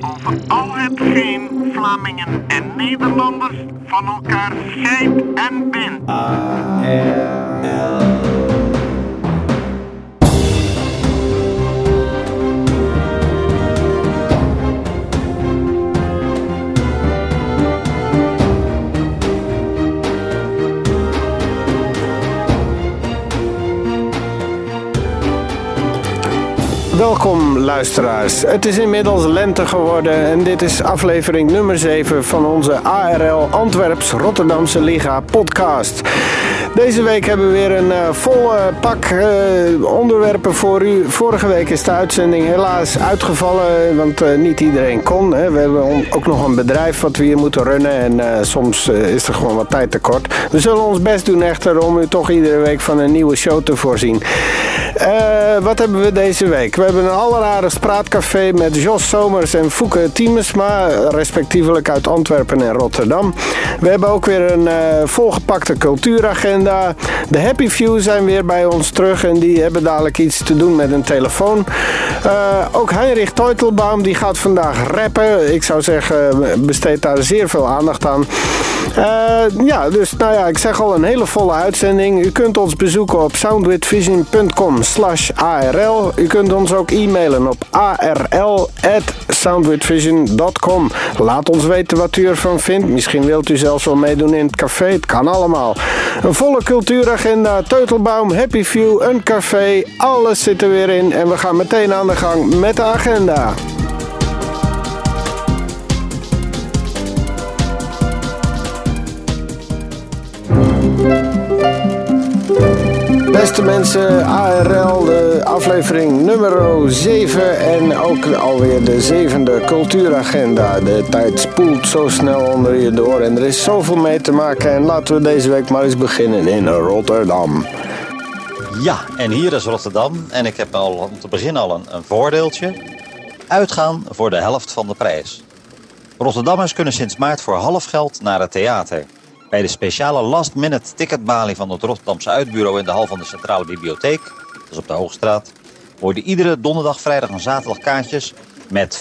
over al hetgeen Vlamingen en Nederlanders van elkaar scheidt en bindt. Welkom luisteraars. Het is inmiddels lente geworden en dit is aflevering nummer 7 van onze ARL Antwerps Rotterdamse Liga podcast. Deze week hebben we weer een uh, vol uh, pak uh, onderwerpen voor u. Vorige week is de uitzending helaas uitgevallen, want niet iedereen kon. Hè. We hebben ook nog een bedrijf wat we hier moeten runnen en soms is er gewoon wat tijd tekort. We zullen ons best doen echter om u toch iedere week van een nieuwe show te voorzien. wat hebben we deze week? We hebben een alleraardig praatcafé met Jos Somers en Fouke Tiemesma, respectievelijk uit Antwerpen en Rotterdam. We hebben ook weer een volgepakte cultuuragenda. De Happy Few zijn weer bij ons terug en die hebben dadelijk iets te doen met een telefoon. Uh, ook Heinrich Teutelbaum die gaat vandaag rappen. Ik zou zeggen, besteed daar zeer veel aandacht aan. Uh, ja, dus nou ja, ik zeg al een hele volle uitzending. U kunt ons bezoeken op soundwithvision.com slash ARL. U kunt ons ook e-mailen op arl.soundwithvision.com. Laat ons weten wat u ervan vindt. Misschien wilt u zelfs wel meedoen in het café. Het kan allemaal. Een volle cultuuragenda, Teutelbaum, Happy View, een café. Alles zit er weer in en we gaan meteen aan de gang met de agenda. Beste mensen, ARL, de aflevering nummer 7 en ook alweer de zevende cultuuragenda. De tijd spoelt zo snel onder je door en er is zoveel mee te maken. En laten we deze week maar eens beginnen in Rotterdam. Ja, en hier is Rotterdam en ik heb al om te beginnen al een, een voordeeltje. Uitgaan voor de helft van de prijs. Rotterdammers kunnen sinds maart voor half geld naar het theater. Bij de speciale last-minute ticketbalie van het Rotterdamse uitbureau in de hal van de Centrale Bibliotheek, is op de Hoogstraat, worden iedere donderdag, vrijdag en zaterdag kaartjes met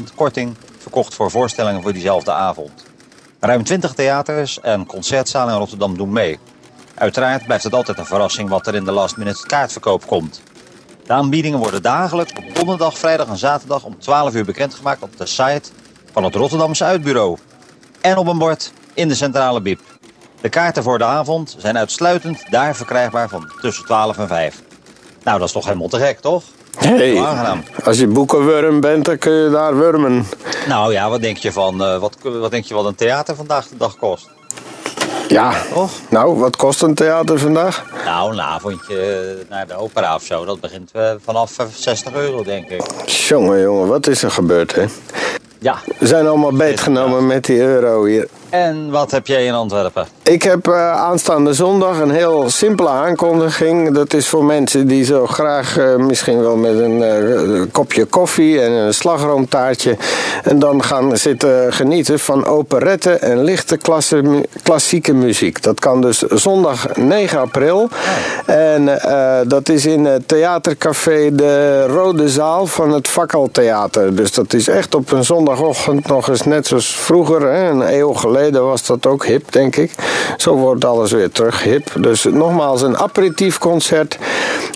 50% korting verkocht voor voorstellingen voor diezelfde avond. Ruim 20 theaters en concertzalen in Rotterdam doen mee. Uiteraard blijft het altijd een verrassing wat er in de last-minute kaartverkoop komt. De aanbiedingen worden dagelijks op donderdag, vrijdag en zaterdag om 12 uur bekendgemaakt op de site van het Rotterdamse uitbureau. En op een bord in de centrale bib. De kaarten voor de avond zijn uitsluitend daar verkrijgbaar van tussen 12 en 5. Nou, dat is toch helemaal te gek, toch? Hey, aangenaam. Als je boekenwurm bent, dan kun je daar wurmen. Nou ja, wat denk je van uh, wat, wat denk je wat een theater vandaag de dag kost? Ja, toch? nou, wat kost een theater vandaag? Nou, een avondje naar de opera of zo, dat begint uh, vanaf 60 euro, denk ik. Jongen, jongen, wat is er gebeurd, hè? Ja. We zijn allemaal beetgenomen met die euro hier. En wat heb jij in Antwerpen? Ik heb uh, aanstaande zondag een heel simpele aankondiging. Dat is voor mensen die zo graag uh, misschien wel met een uh, kopje koffie en een slagroomtaartje. En dan gaan zitten genieten van operette en lichte klassieke muziek. Dat kan dus zondag 9 april. En dat is in het theatercafé De Rode Zaal van het Fakkeltheater. Dus dat is echt op een zondagochtend nog eens net zoals vroeger, hè, een eeuw geleden was dat ook hip, denk ik. Zo wordt alles weer terug hip. Dus nogmaals een aperitiefconcert.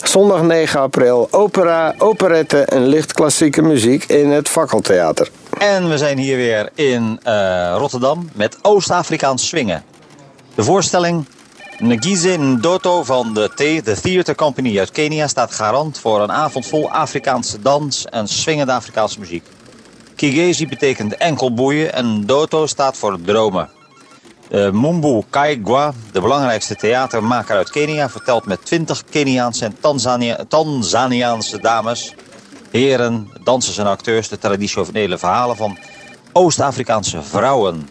Zondag 9 april. Opera, operette en licht klassieke muziek in het Fakkeltheater. En we zijn hier weer in uh, Rotterdam met Oost-Afrikaans swingen. De voorstelling Ngize Ndoto van de T, de Theater Company uit Kenia, staat garant voor een avond vol Afrikaanse dans en swingende Afrikaanse muziek. Kigezi betekent enkel boeien en Doto staat voor dromen. Uh, Mumbu Kaigwa, de belangrijkste theatermaker uit Kenia, vertelt met 20 Keniaanse en Tanzania Tanzaniaanse dames, heren, dansers en acteurs de traditionele verhalen van Oost-Afrikaanse vrouwen.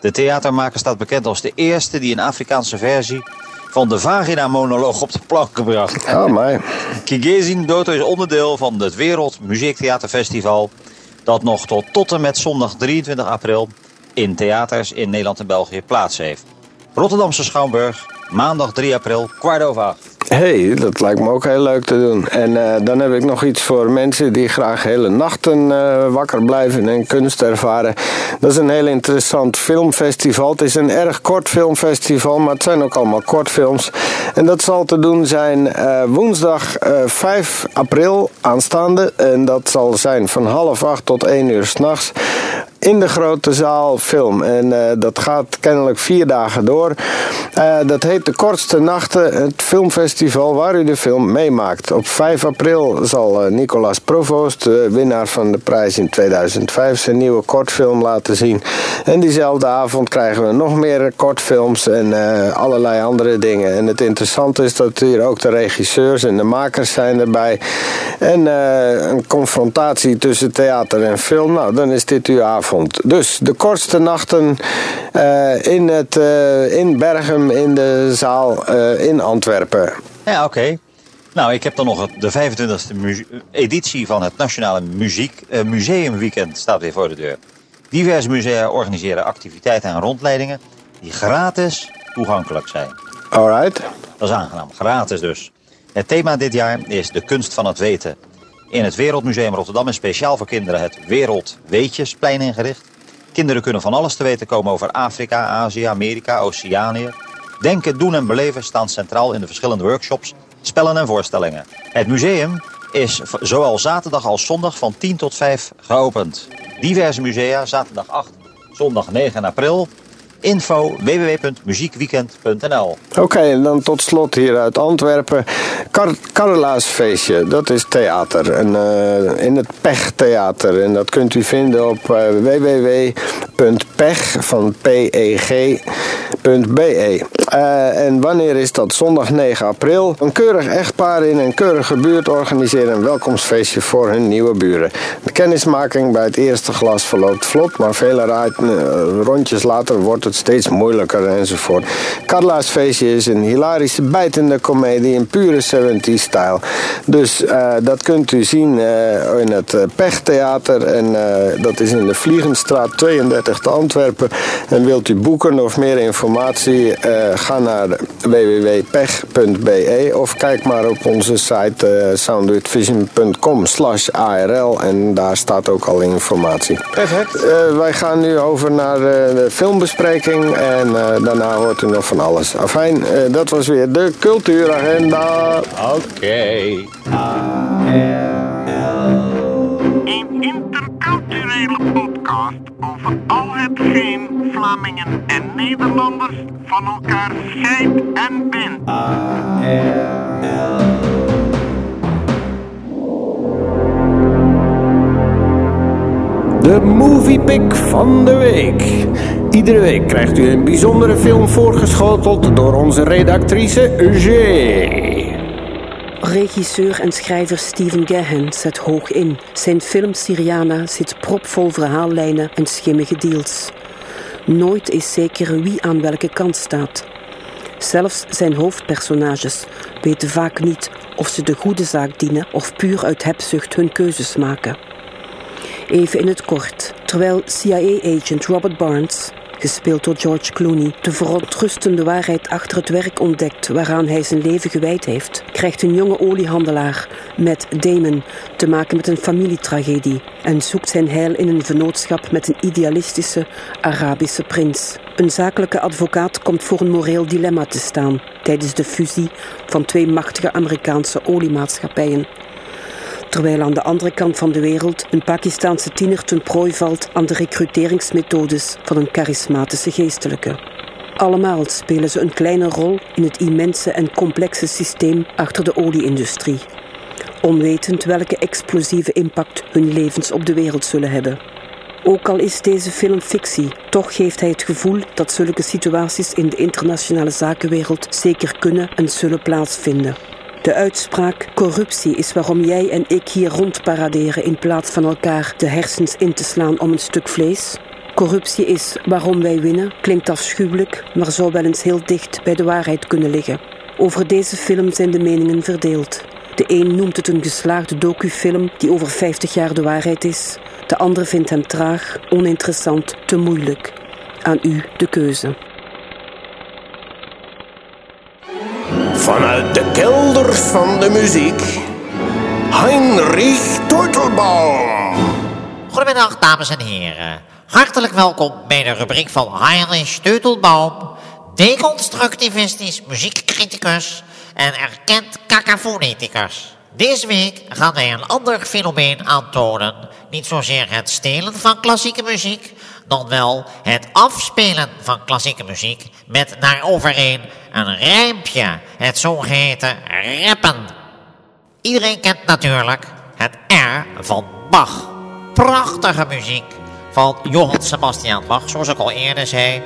De theatermaker staat bekend als de eerste die een Afrikaanse versie van de vagina-monoloog op de plank gebracht. Oh, my. Kigezi Doto is onderdeel van het Wereld Muziektheaterfestival dat nog tot, tot en met zondag 23 april in theaters in Nederland en België plaats heeft. Rotterdamse Schouwburg, maandag 3 april, kwart over hey, dat lijkt me ook heel leuk te doen. En uh, dan heb ik nog iets voor mensen die graag hele nachten uh, wakker blijven en kunst ervaren. Dat is een heel interessant filmfestival. Het is een erg kort filmfestival, maar het zijn ook allemaal kortfilms. En dat zal te doen zijn uh, woensdag 5 april aanstaande. En dat zal zijn van half acht tot 1 uur s'nachts in de grote zaal film. En uh, dat gaat kennelijk vier dagen door. Uh, dat heet De Kortste Nachten, het filmfestival waar u de film meemaakt. Op 5 april zal uh, Nicolas Provoost, de winnaar van de prijs in 2005, zijn nieuwe kortfilm laten zien. En diezelfde avond krijgen we nog meer kortfilms en allerlei andere dingen. En het interessante is dat hier ook de regisseurs en de makers zijn erbij. En een confrontatie tussen theater en film. Nou, dan is dit uw avond. Dus de kortste nachten uh, in, het, uh, in Bergen in de zaal uh, in Antwerpen. Ja, oké. Okay. Nou, ik heb dan nog de 25e editie van het Nationale Muziek, Museumweekend staat weer voor de deur. Diverse musea organiseren activiteiten en rondleidingen die gratis toegankelijk zijn. Alright. Dat is aangenaam, gratis dus. Het thema dit jaar is de kunst van het weten. In het Wereldmuseum Rotterdam is speciaal voor kinderen het Wereldweetjesplein ingericht. Kinderen kunnen van alles te weten komen over Afrika, Azië, Amerika, Oceanië. Denken, doen en beleven staan centraal in de verschillende workshops, spellen en voorstellingen. Het museum is zowel zaterdag als zondag van 10 tot 5 geopend. Diverse musea, zaterdag 8, zondag 9 april info www.muziekweekend.nl Oké, en dan tot slot hier uit Antwerpen. Car feestje, dat is theater. En, uh, in het Pech Theater. En dat kunt u vinden op uh, www.pech van peg.be. Uh, en wanneer is dat? Zondag 9 april. Een keurig echtpaar in een keurige buurt organiseren een welkomstfeestje voor hun nieuwe buren. De kennismaking bij het eerste glas verloopt vlot, maar vele rondjes later wordt het steeds moeilijker enzovoort. Carla's feestje is een hilarische, bijtende komedie in pure 70s-stijl. Dus uh, dat kunt u zien uh, in het uh, Pechtheater. En dat is in de Vliegenstraat 32 te Antwerpen. En wilt u boeken of meer informatie, ga naar www.pech.be of kijk maar op onze site soundwithvision.com slash ARL. En daar staat ook al informatie. Perfect. wij gaan nu over naar de filmbespreking. En uh, daarna hoort u nog van alles. Afijn, uh, dat was weer de cultuuragenda. Oké. Okay. Een interculturele podcast over al hetgeen Vlamingen en Nederlanders van elkaar scheidt en bindt. De Movie Pick van de week. Iedere week krijgt u een bijzondere film voorgeschoteld door onze redactrice G. Regisseur en schrijver Steven Gahan zet hoog in. Zijn film Syriana zit propvol verhaallijnen en schimmige deals. Nooit is zeker wie aan welke kant staat. Zelfs zijn hoofdpersonages weten vaak niet of ze de goede zaak dienen of puur uit hebzucht hun keuzes maken. Even in het kort. Terwijl CIA-agent Robert Barnes, gespeeld door George Clooney, de verontrustende waarheid achter het werk ontdekt waaraan hij zijn leven gewijd heeft, krijgt een jonge oliehandelaar met Damon te maken met een familietragedie en zoekt zijn heil in een vennootschap met een idealistische Arabische prins. Een zakelijke advocaat komt voor een moreel dilemma te staan tijdens de fusie van twee machtige Amerikaanse oliemaatschappijen terwijl aan de andere kant van de wereld een Pakistaanse tiener ten prooi valt aan de recruteringsmethodes van een charismatische geestelijke. Allemaal spelen ze een kleine rol in het immense en complexe systeem achter de olieindustrie, onwetend welke explosieve impact hun levens op de wereld zullen hebben. Ook al is deze film fictie, toch geeft hij het gevoel dat zulke situaties in de internationale zakenwereld zeker kunnen en zullen plaatsvinden. De uitspraak corruptie is waarom jij en ik hier rondparaderen in plaats van elkaar de hersens in te slaan om een stuk vlees. Corruptie is waarom wij winnen, klinkt afschuwelijk, maar zou wel eens heel dicht bij de waarheid kunnen liggen. Over deze film zijn de meningen verdeeld. De een noemt het een geslaagde docufilm die over 50 jaar de waarheid is. De ander vindt hem traag, oninteressant, te moeilijk. Aan u de keuze. Vanuit de van de muziek, Heinrich Tortelbaum. Goedemiddag, dames en heren. Hartelijk welkom bij de rubriek van Heinrich Teutelbaum, deconstructivistisch muziekcriticus en erkend cacafoneticus. Deze week gaan wij een ander fenomeen aantonen. Niet zozeer het stelen van klassieke muziek, dan wel het afspelen van klassieke muziek met daaroverheen een rijmpje, het zogeheten rappen. Iedereen kent natuurlijk het R van Bach. Prachtige muziek van Johann Sebastian Bach, zoals ik al eerder zei.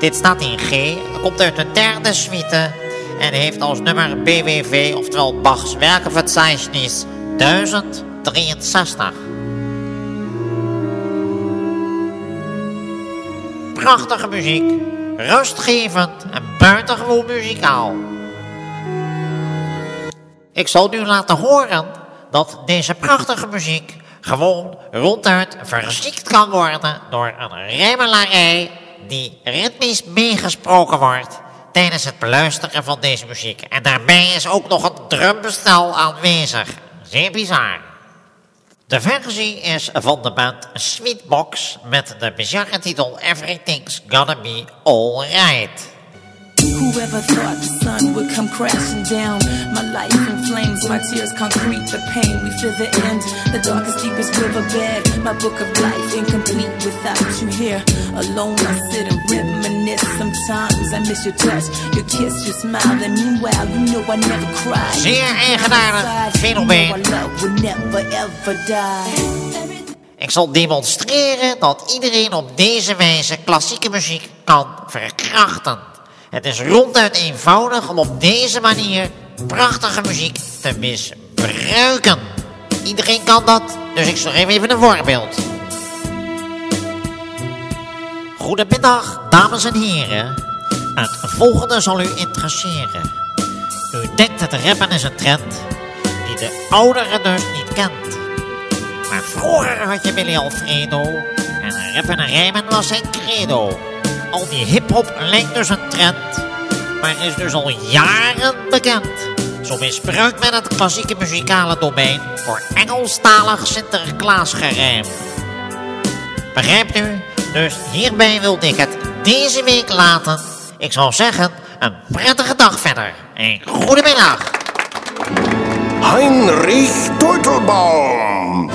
Dit staat in G, komt uit de derde suite en heeft als nummer BWV, oftewel Bachs Werkenverzeichnis 1063. Prachtige muziek, rustgevend en buitengewoon muzikaal. Ik zal nu laten horen dat deze prachtige muziek gewoon ronduit verziekt kan worden door een rijmelarij die ritmisch meegesproken wordt tijdens het beluisteren van deze muziek. En daarbij is ook nog een drumbestel aanwezig. Zeer bizar. De versie is van de band Sweetbox met de bizarre titel Everything's Gonna Be Alright. Whoever thought the sun would come crashing down? My life in flames, my tears concrete, the pain. We feel the end, the darkest, deepest riverbed. My book of life incomplete without you here. Alone, I sit and reminisce. Sometimes I miss your touch, your kiss, your smile. And meanwhile, you know I never cry. Zeer eigenaardig fenomeen. Ik zal demonstreren dat iedereen op deze wijze klassieke muziek kan verkrachten. Het is ronduit eenvoudig om op deze manier prachtige muziek te misbruiken. Iedereen kan dat, dus ik geef even een voorbeeld. Goedemiddag, dames en heren. Het volgende zal u interesseren. U denkt dat rappen is een trend die de ouderen dus niet kent. Maar vroeger had je Willy Alfredo en rappen en rijmen was zijn credo. Al die hip-hop lijkt dus een trend, maar is dus al jaren bekend. Zo misbruikt men het klassieke muzikale domein voor Engelstalig Sinterklaasgerijm. Begrijpt u? Dus hierbij wilde ik het deze week laten. Ik zou zeggen, een prettige dag verder. En goedemiddag. Heinrich Tortelbaum.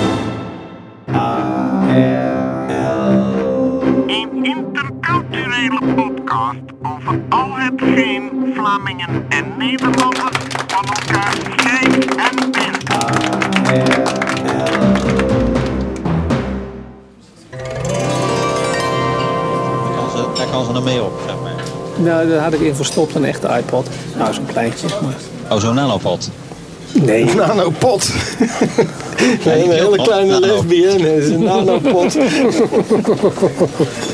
Over al hetgeen Vlamingen en Nederlanders van elkaar scheidt en bindt. Daar kan ze, daar kan ze er mee op, zeg maar. Nou, daar had ik in verstopt, een echte iPod. Nou, zo'n kleintje. Maar... Oh, zo'n nanopod. Nee. Nanopot. Nee, een hele kleine lesbienne is een nanopot.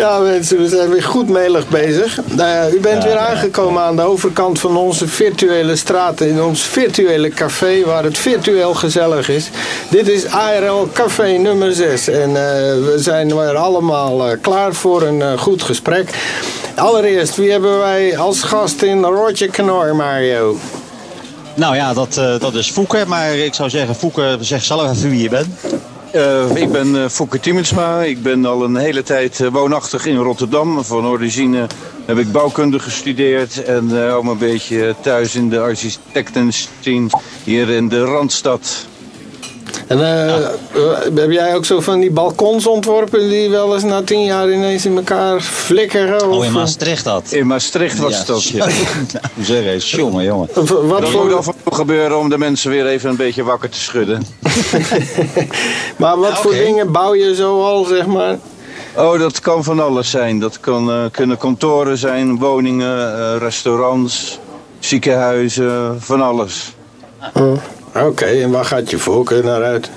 Ja mensen, we zijn weer goed melig bezig. Nou, u bent weer aangekomen aan de overkant van onze virtuele straat. In ons virtuele café waar het virtueel gezellig is. Dit is ARL Café nummer 6. En eh, we zijn weer allemaal eh, klaar voor een eh, goed gesprek. Allereerst, wie hebben wij als gast in Roger Knor, Mario? Nou ja, dat, eh, dat is Fouke. Maar ik zou zeggen, Fouke, zeg zelf even wie je bent. Eh, ik ben uh, Fouke Tiemensma. Ik ben al een hele tijd eh, woonachtig in Rotterdam. Van origine heb ik bouwkunde gestudeerd. En ook een beetje thuis in de architectenscene hier in de Randstad. En eh, eh, heb jij ook zo van die balkons ontworpen die wel eens na tien jaar ineens in elkaar flikkeren? Oh, Of, in Maastricht dat. In Maastricht was Ja, dat. shit. nou, zeg eens, jongen, jongen. wat Dat moet voor, af en toe gebeuren om de mensen weer even een beetje wakker te schudden. maar wat voor dingen bouw je zo al, zeg maar? Oh, dat kan van alles zijn. Dat kan, eh, kunnen kantoren zijn, woningen, eh, restaurants, ziekenhuizen, van alles. Oké, en waar gaat je voorkeur naar uit?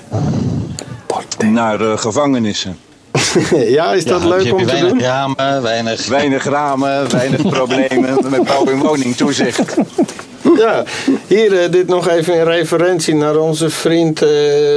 Naar eh, gevangenissen. ja, is dat Ja, leuk dus heb om te weinig doen? ramen, weinig... Weinig ramen, weinig problemen met bouw- en woningtoezicht. Ja, hier eh, dit nog even in referentie naar onze vriend eh,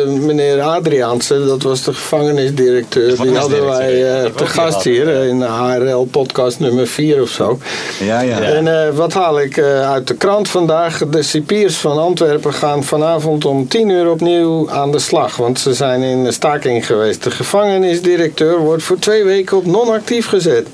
meneer Adriaanse. Dat was de gevangenisdirecteur. Die hadden wij eh, te gast hier in de HRL podcast nummer 4 of zo. Ja, ja. En eh, wat haal ik eh, uit de krant vandaag? De cipiers van Antwerpen gaan vanavond om 10 uur opnieuw aan de slag. Want ze zijn in de staking geweest. De gevangenisdirecteur wordt voor twee weken op non-actief gezet.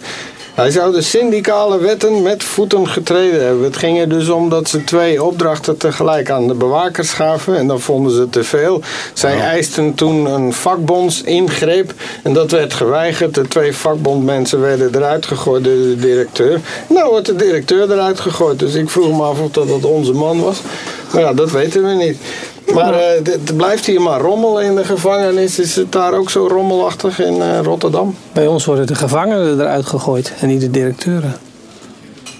Hij zou de syndicale wetten met voeten getreden hebben. Het ging er dus om dat ze twee opdrachten tegelijk aan de bewakers gaven. En dan vonden ze te veel. Zij eisten toen een vakbondsingreep. En dat werd geweigerd. De twee vakbondmensen werden eruit gegooid door de directeur. Nou wordt de directeur eruit gegooid. Dus ik vroeg me af of dat, dat onze man was. Maar ja, dat weten we niet. Maar eh, het het blijft hier maar rommelen in de gevangenis. Is het daar ook zo rommelachtig in eh, Rotterdam? Bij ons worden de gevangenen eruit gegooid en niet de directeuren.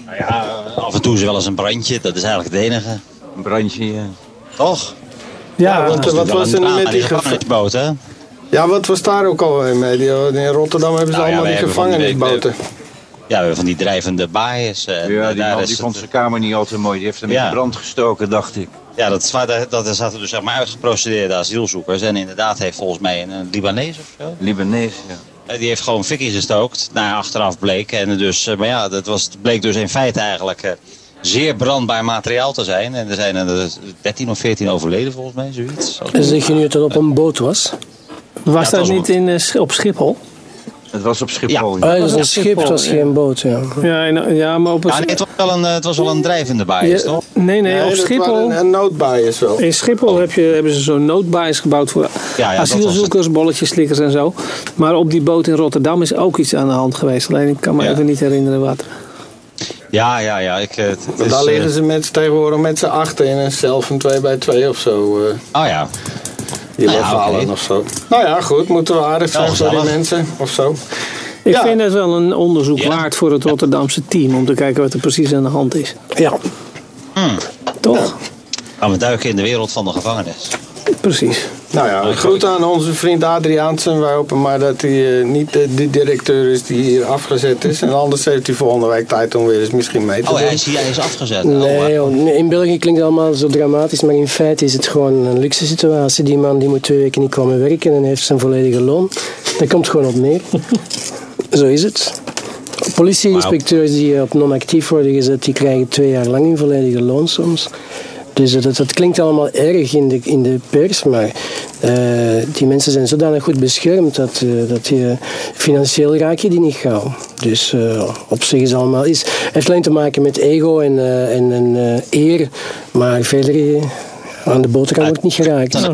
Nou ja, af en toe is er wel eens een brandje. Dat is eigenlijk het enige. Een brandje, ja. Toch? Ja, want- wat was er met die gevangenisboot, hè? Ja, wat was daar ook alweer mee? Die- In Rotterdam hebben ze Nou ja, allemaal wij die gevangenisboten. Ja, van die drijvende baaiers. eh, Ja, daar die man is die het- vond zijn kamer niet altijd mooi. Die heeft hem Ja. in brand gestoken, dacht ik. Ja, dat, is waar, dat, dat er zaten dus zeg maar uitgeprocedeerde asielzoekers. En inderdaad heeft volgens mij een, een Libanees of zo. Libanees, ja. eh, Die heeft gewoon fikkie gestookt. Nou, achteraf bleek. En dus, eh, maar ja, dat was, het bleek dus in feite eigenlijk eh, zeer brandbaar materiaal te zijn. En er zijn er 13 of 14 overleden volgens mij, zoiets. En zeg je nu dat het op een boot was? was Ja, dat was niet in, op Schiphol? Het was op Schiphol. Ah, ja. dat is een schip, het was geen boot. Ja. Ja, en- ja maar op een Ja, nee, het, was wel een, eh, het was wel een drijvende Ja, toch? nee, nee, Nee, op Schiphol. waren een noodbias wel. In Schiphol heb je, hebben ze zo'n noodbias gebouwd voor asielzoekers, bolletjes, slikkers en zo. Maar op die boot in Rotterdam is ook iets aan de hand geweest. Alleen ik kan me Ja. even niet herinneren wat. Ja, ja, ja. Ik, eh, het, het Want is, daar eh, liggen ze met, tegenwoordig met z'n achten in een cel van 2 bij 2 of zo. eh Oh ja. Die Nou of zo. Nou ja, goed. Moeten we aardig zijn voor die mensen of zo. Ik Ja. vind het wel een onderzoek Ja. waard voor het Rotterdamse team. Om te kijken wat er precies aan de hand is. Ja. Toch? Gaan we duiken in de wereld van de gevangenis. Precies. Nou ja, groet aan onze vriend Adriaansen. Wij hopen maar dat hij eh, niet de, de directeur is die hier afgezet is. En anders heeft hij volgende week tijd om weer eens misschien mee te Oh, doen. hij is, hij is afgezet. Oh, Nee, maar- joh, nee, in België klinkt het allemaal zo dramatisch, maar in feite is het gewoon een luxe situatie. Die man die moet twee weken niet komen werken en heeft zijn volledige loon. Dat komt gewoon op neer. zo is het. Politieinspecteurs die op non-actief worden gezet, die krijgen twee jaar lang hun volledige loon soms. Dus dat, dat klinkt allemaal erg in de, in de pers, maar eh, die mensen zijn zodanig goed beschermd dat, eh, dat je financieel raak je die niet gauw. Dus eh, op zich is allemaal is. Het heeft alleen te maken met ego en, eh, en, en eh, eer, maar verder eh, aan de boterham wordt niet geraakt.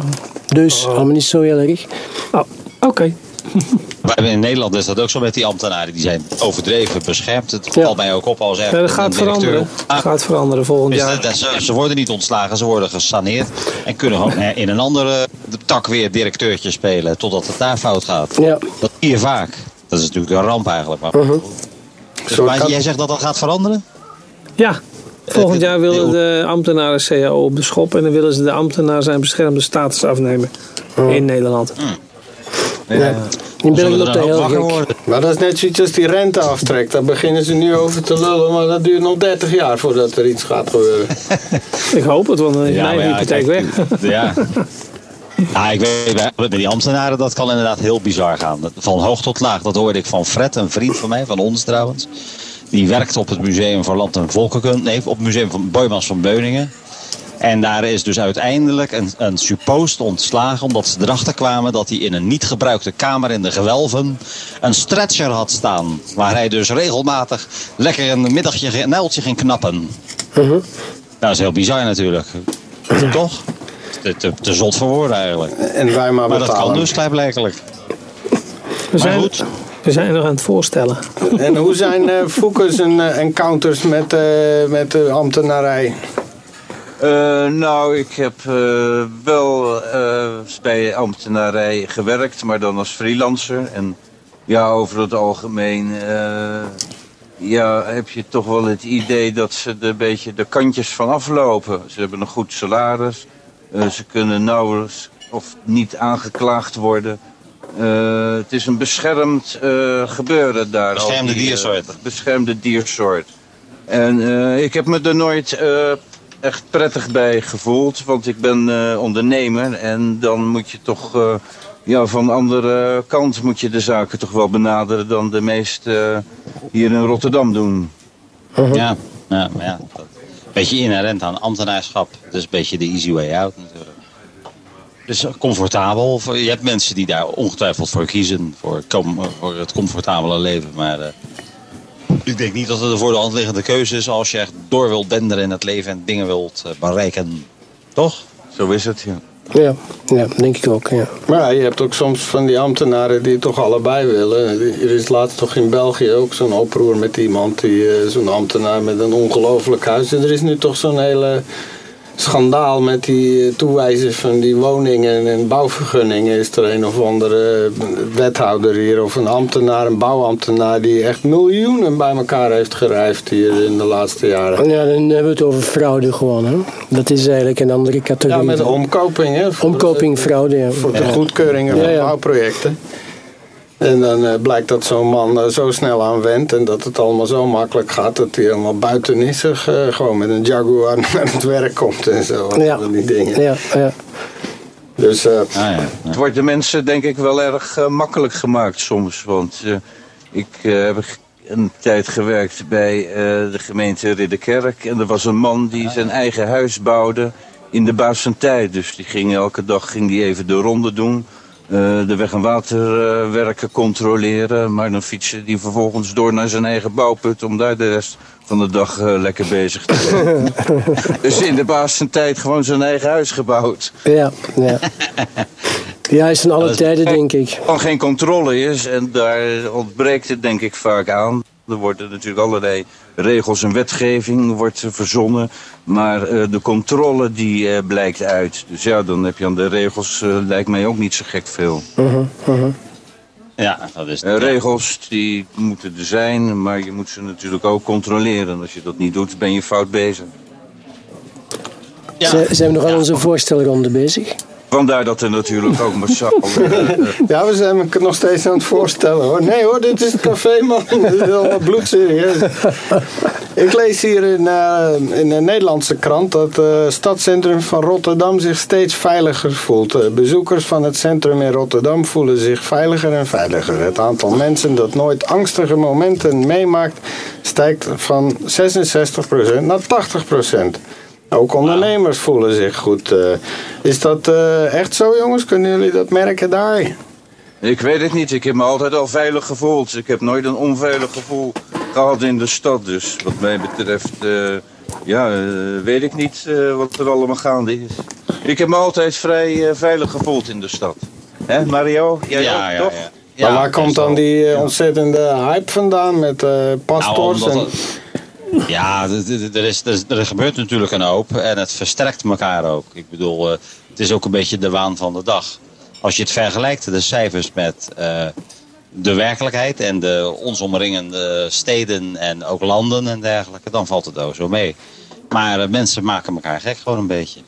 Dus allemaal niet zo heel erg. Oh, Oké. hebben in Nederland is dat ook zo met die ambtenaren. Die zijn overdreven beschermd. Het Ja. valt mij ook op als echt Ja, dat gaat veranderen. Ah, Dat gaat veranderen volgend jaar. dat- dat- ze, ze worden niet ontslagen, ze worden gesaneerd. En kunnen gewoon in een andere tak weer directeurtje spelen. Totdat het daar fout gaat. Ja. Dat zie je vaak. Dat is natuurlijk een ramp eigenlijk. Maar, Uh-huh. Dus Zo maar kan- jij zegt dat dat gaat veranderen? Ja. Volgend jaar willen de ambtenaren CAO op de schop. En dan willen ze de ambtenaar zijn beschermde status afnemen. In Nederland. Ja. In België loopt dat heel gek. worden? Maar dat is net zoiets als die rente aftrekt. Daar beginnen ze nu over te lullen, maar dat duurt nog 30 jaar voordat er iets gaat gebeuren. Ik hoop het, want dan is Ja, mijn ja, hypotheek weg. Ja. Ja, ik weet, bij- die ambtenaren, dat kan inderdaad heel bizar gaan. Van hoog tot laag, dat hoorde ik van Fred, een vriend van mij, van ons trouwens. Die werkt op het Museum voor Land en Volkenkunde, nee, op het Museum van Boymans van Beuningen. En daar is dus uiteindelijk een, een suppost ontslagen omdat ze erachter kwamen dat hij in een niet gebruikte kamer in de gewelven een stretcher had staan. Waar hij dus regelmatig lekker een middagje, een uiltje ging knappen. Nou, dat is heel bizar natuurlijk. Toch? Te, te, te zot voor woorden eigenlijk. En wij maar Maar dat kan dus klaarblijkelijk. We zijn, goed. we zijn nog aan het voorstellen. En hoe zijn eh Foucault's en eh, encounters met, eh, met de ambtenarij? Eh, nou, ik heb eh, wel eh, bij ambtenarij gewerkt, maar dan als freelancer. En ja, over het algemeen ja, heb je toch wel het idee dat ze er een beetje de kantjes van aflopen. Ze hebben een goed salaris. ze kunnen nauwelijks of niet aangeklaagd worden. Het is een beschermd gebeuren daar. Beschermde die, diersoort. beschermde diersoort. En ik heb me er nooit echt prettig bij gevoeld. Want ik ben eh, ondernemer en dan moet je toch eh, ja, van de andere kant moet je de zaken toch wel benaderen dan de meesten hier in Rotterdam doen. Ja, ja, maar ja. dat- beetje inherent aan ambtenaarschap. Dus een beetje de easy way out natuurlijk. Dus comfortabel. Je hebt mensen die daar ongetwijfeld voor kiezen. Voor, het comfortabele leven. Maar eh, ik denk niet dat het een voor de hand liggende keuze is als je echt door wilt denderen in het leven en dingen wilt eh, bereiken. Toch? Zo is het, ja. Ja, ja, denk ik ook. Ja. Maar ja, je hebt ook soms van die ambtenaren die toch allebei willen. Er is laatst toch in België ook zo'n oproer met iemand, die, eh, zo'n ambtenaar met een ongelooflijk huis. En er is nu toch zo'n hele schandaal met die eh, toewijzen van die woningen en bouwvergunningen. Is er een of andere wethouder hier of een ambtenaar, een bouwambtenaar die echt miljoenen bij elkaar heeft gerijfd hier in de laatste jaren. ja, dan hebben we het over fraude gewoon. Hè. Dat is eigenlijk een andere categorie. Ja, met de omkoping, hè? de- Omkoping, fraude, ja. Voor de Ja. goedkeuringen van ja. bouwprojecten. En dan eh, blijkt dat zo'n man eh, zo snel aan went en dat het allemaal zo makkelijk gaat dat hij helemaal buitenissig uh, gewoon met een Jaguar naar het werk komt en zo. Ja. Van die dingen. Ja, ja. Dus eh, Ah, ja. Het wordt de mensen denk ik wel erg eh, makkelijk gemaakt soms. Want eh, ik eh, heb een tijd gewerkt bij eh, de gemeente Ridderkerk. En er was een man die zijn eigen huis bouwde in de baas van tijd. Dus die ging elke dag ging die even de ronde doen. Eh, de weg- en waterwerken controleren. Maar dan fietste die vervolgens door naar zijn eigen bouwput... om daar de rest van de dag eh, lekker bezig te zijn. dus in de baas van tijd gewoon zijn eigen huis gebouwd. Ja, ja. Ja, is van alle tijden, denk ik. gewoon geen controle is. En daar ontbreekt het denk ik vaak aan. Er worden natuurlijk allerlei regels en wetgeving wordt eh, verzonnen. Maar eh, de controle die eh, blijkt uit. Dus ja, dan heb je aan de regels, lijkt mij ook niet zo gek veel. Ja, dat is Eh, regels die moeten er zijn, maar je moet ze natuurlijk ook controleren. Als je dat niet doet, ben je fout bezig. Ja. Zijn, zijn we nog aan onze voorstelronde bezig? Vandaar dat er natuurlijk ook massaal... eh, eh, ja, we zijn me nog steeds aan het voorstellen hoor. Nee hoor, dit is het café man. dit is allemaal bloedserieus. Ik lees hier in, eh, in een Nederlandse krant dat het stadscentrum van Rotterdam zich steeds veiliger voelt. Bezoekers van het centrum in Rotterdam voelen zich veiliger en veiliger. Het aantal mensen dat nooit angstige momenten meemaakt stijgt van 66% naar 80%. Ook ondernemers voelen zich goed. Eh, is dat eh, echt zo, jongens? Kunnen jullie dat merken daar? Ik weet het niet. Ik heb me altijd al veilig gevoeld. Ik heb nooit een onveilig gevoel gehad in de stad. Dus wat mij betreft, eh, ja, weet ik niet eh, wat er allemaal gaande is. Ik heb me altijd vrij veilig gevoeld in de stad. Hè, Mario? Jij ja, ook, ja, toch? ja. maar waar komt dan die ontzettende hype vandaan met eh Nou, pastors? en... het- Ja, er, is, er, gebeurt natuurlijk een hoop en het versterkt elkaar ook. Ik bedoel, eh, het is ook een beetje de waan van de dag. Als je het vergelijkt, de cijfers met eh, de werkelijkheid en de ons omringende steden en ook landen en dergelijke, dan valt het ook zo mee. Maar eh, mensen maken elkaar gek gewoon een beetje.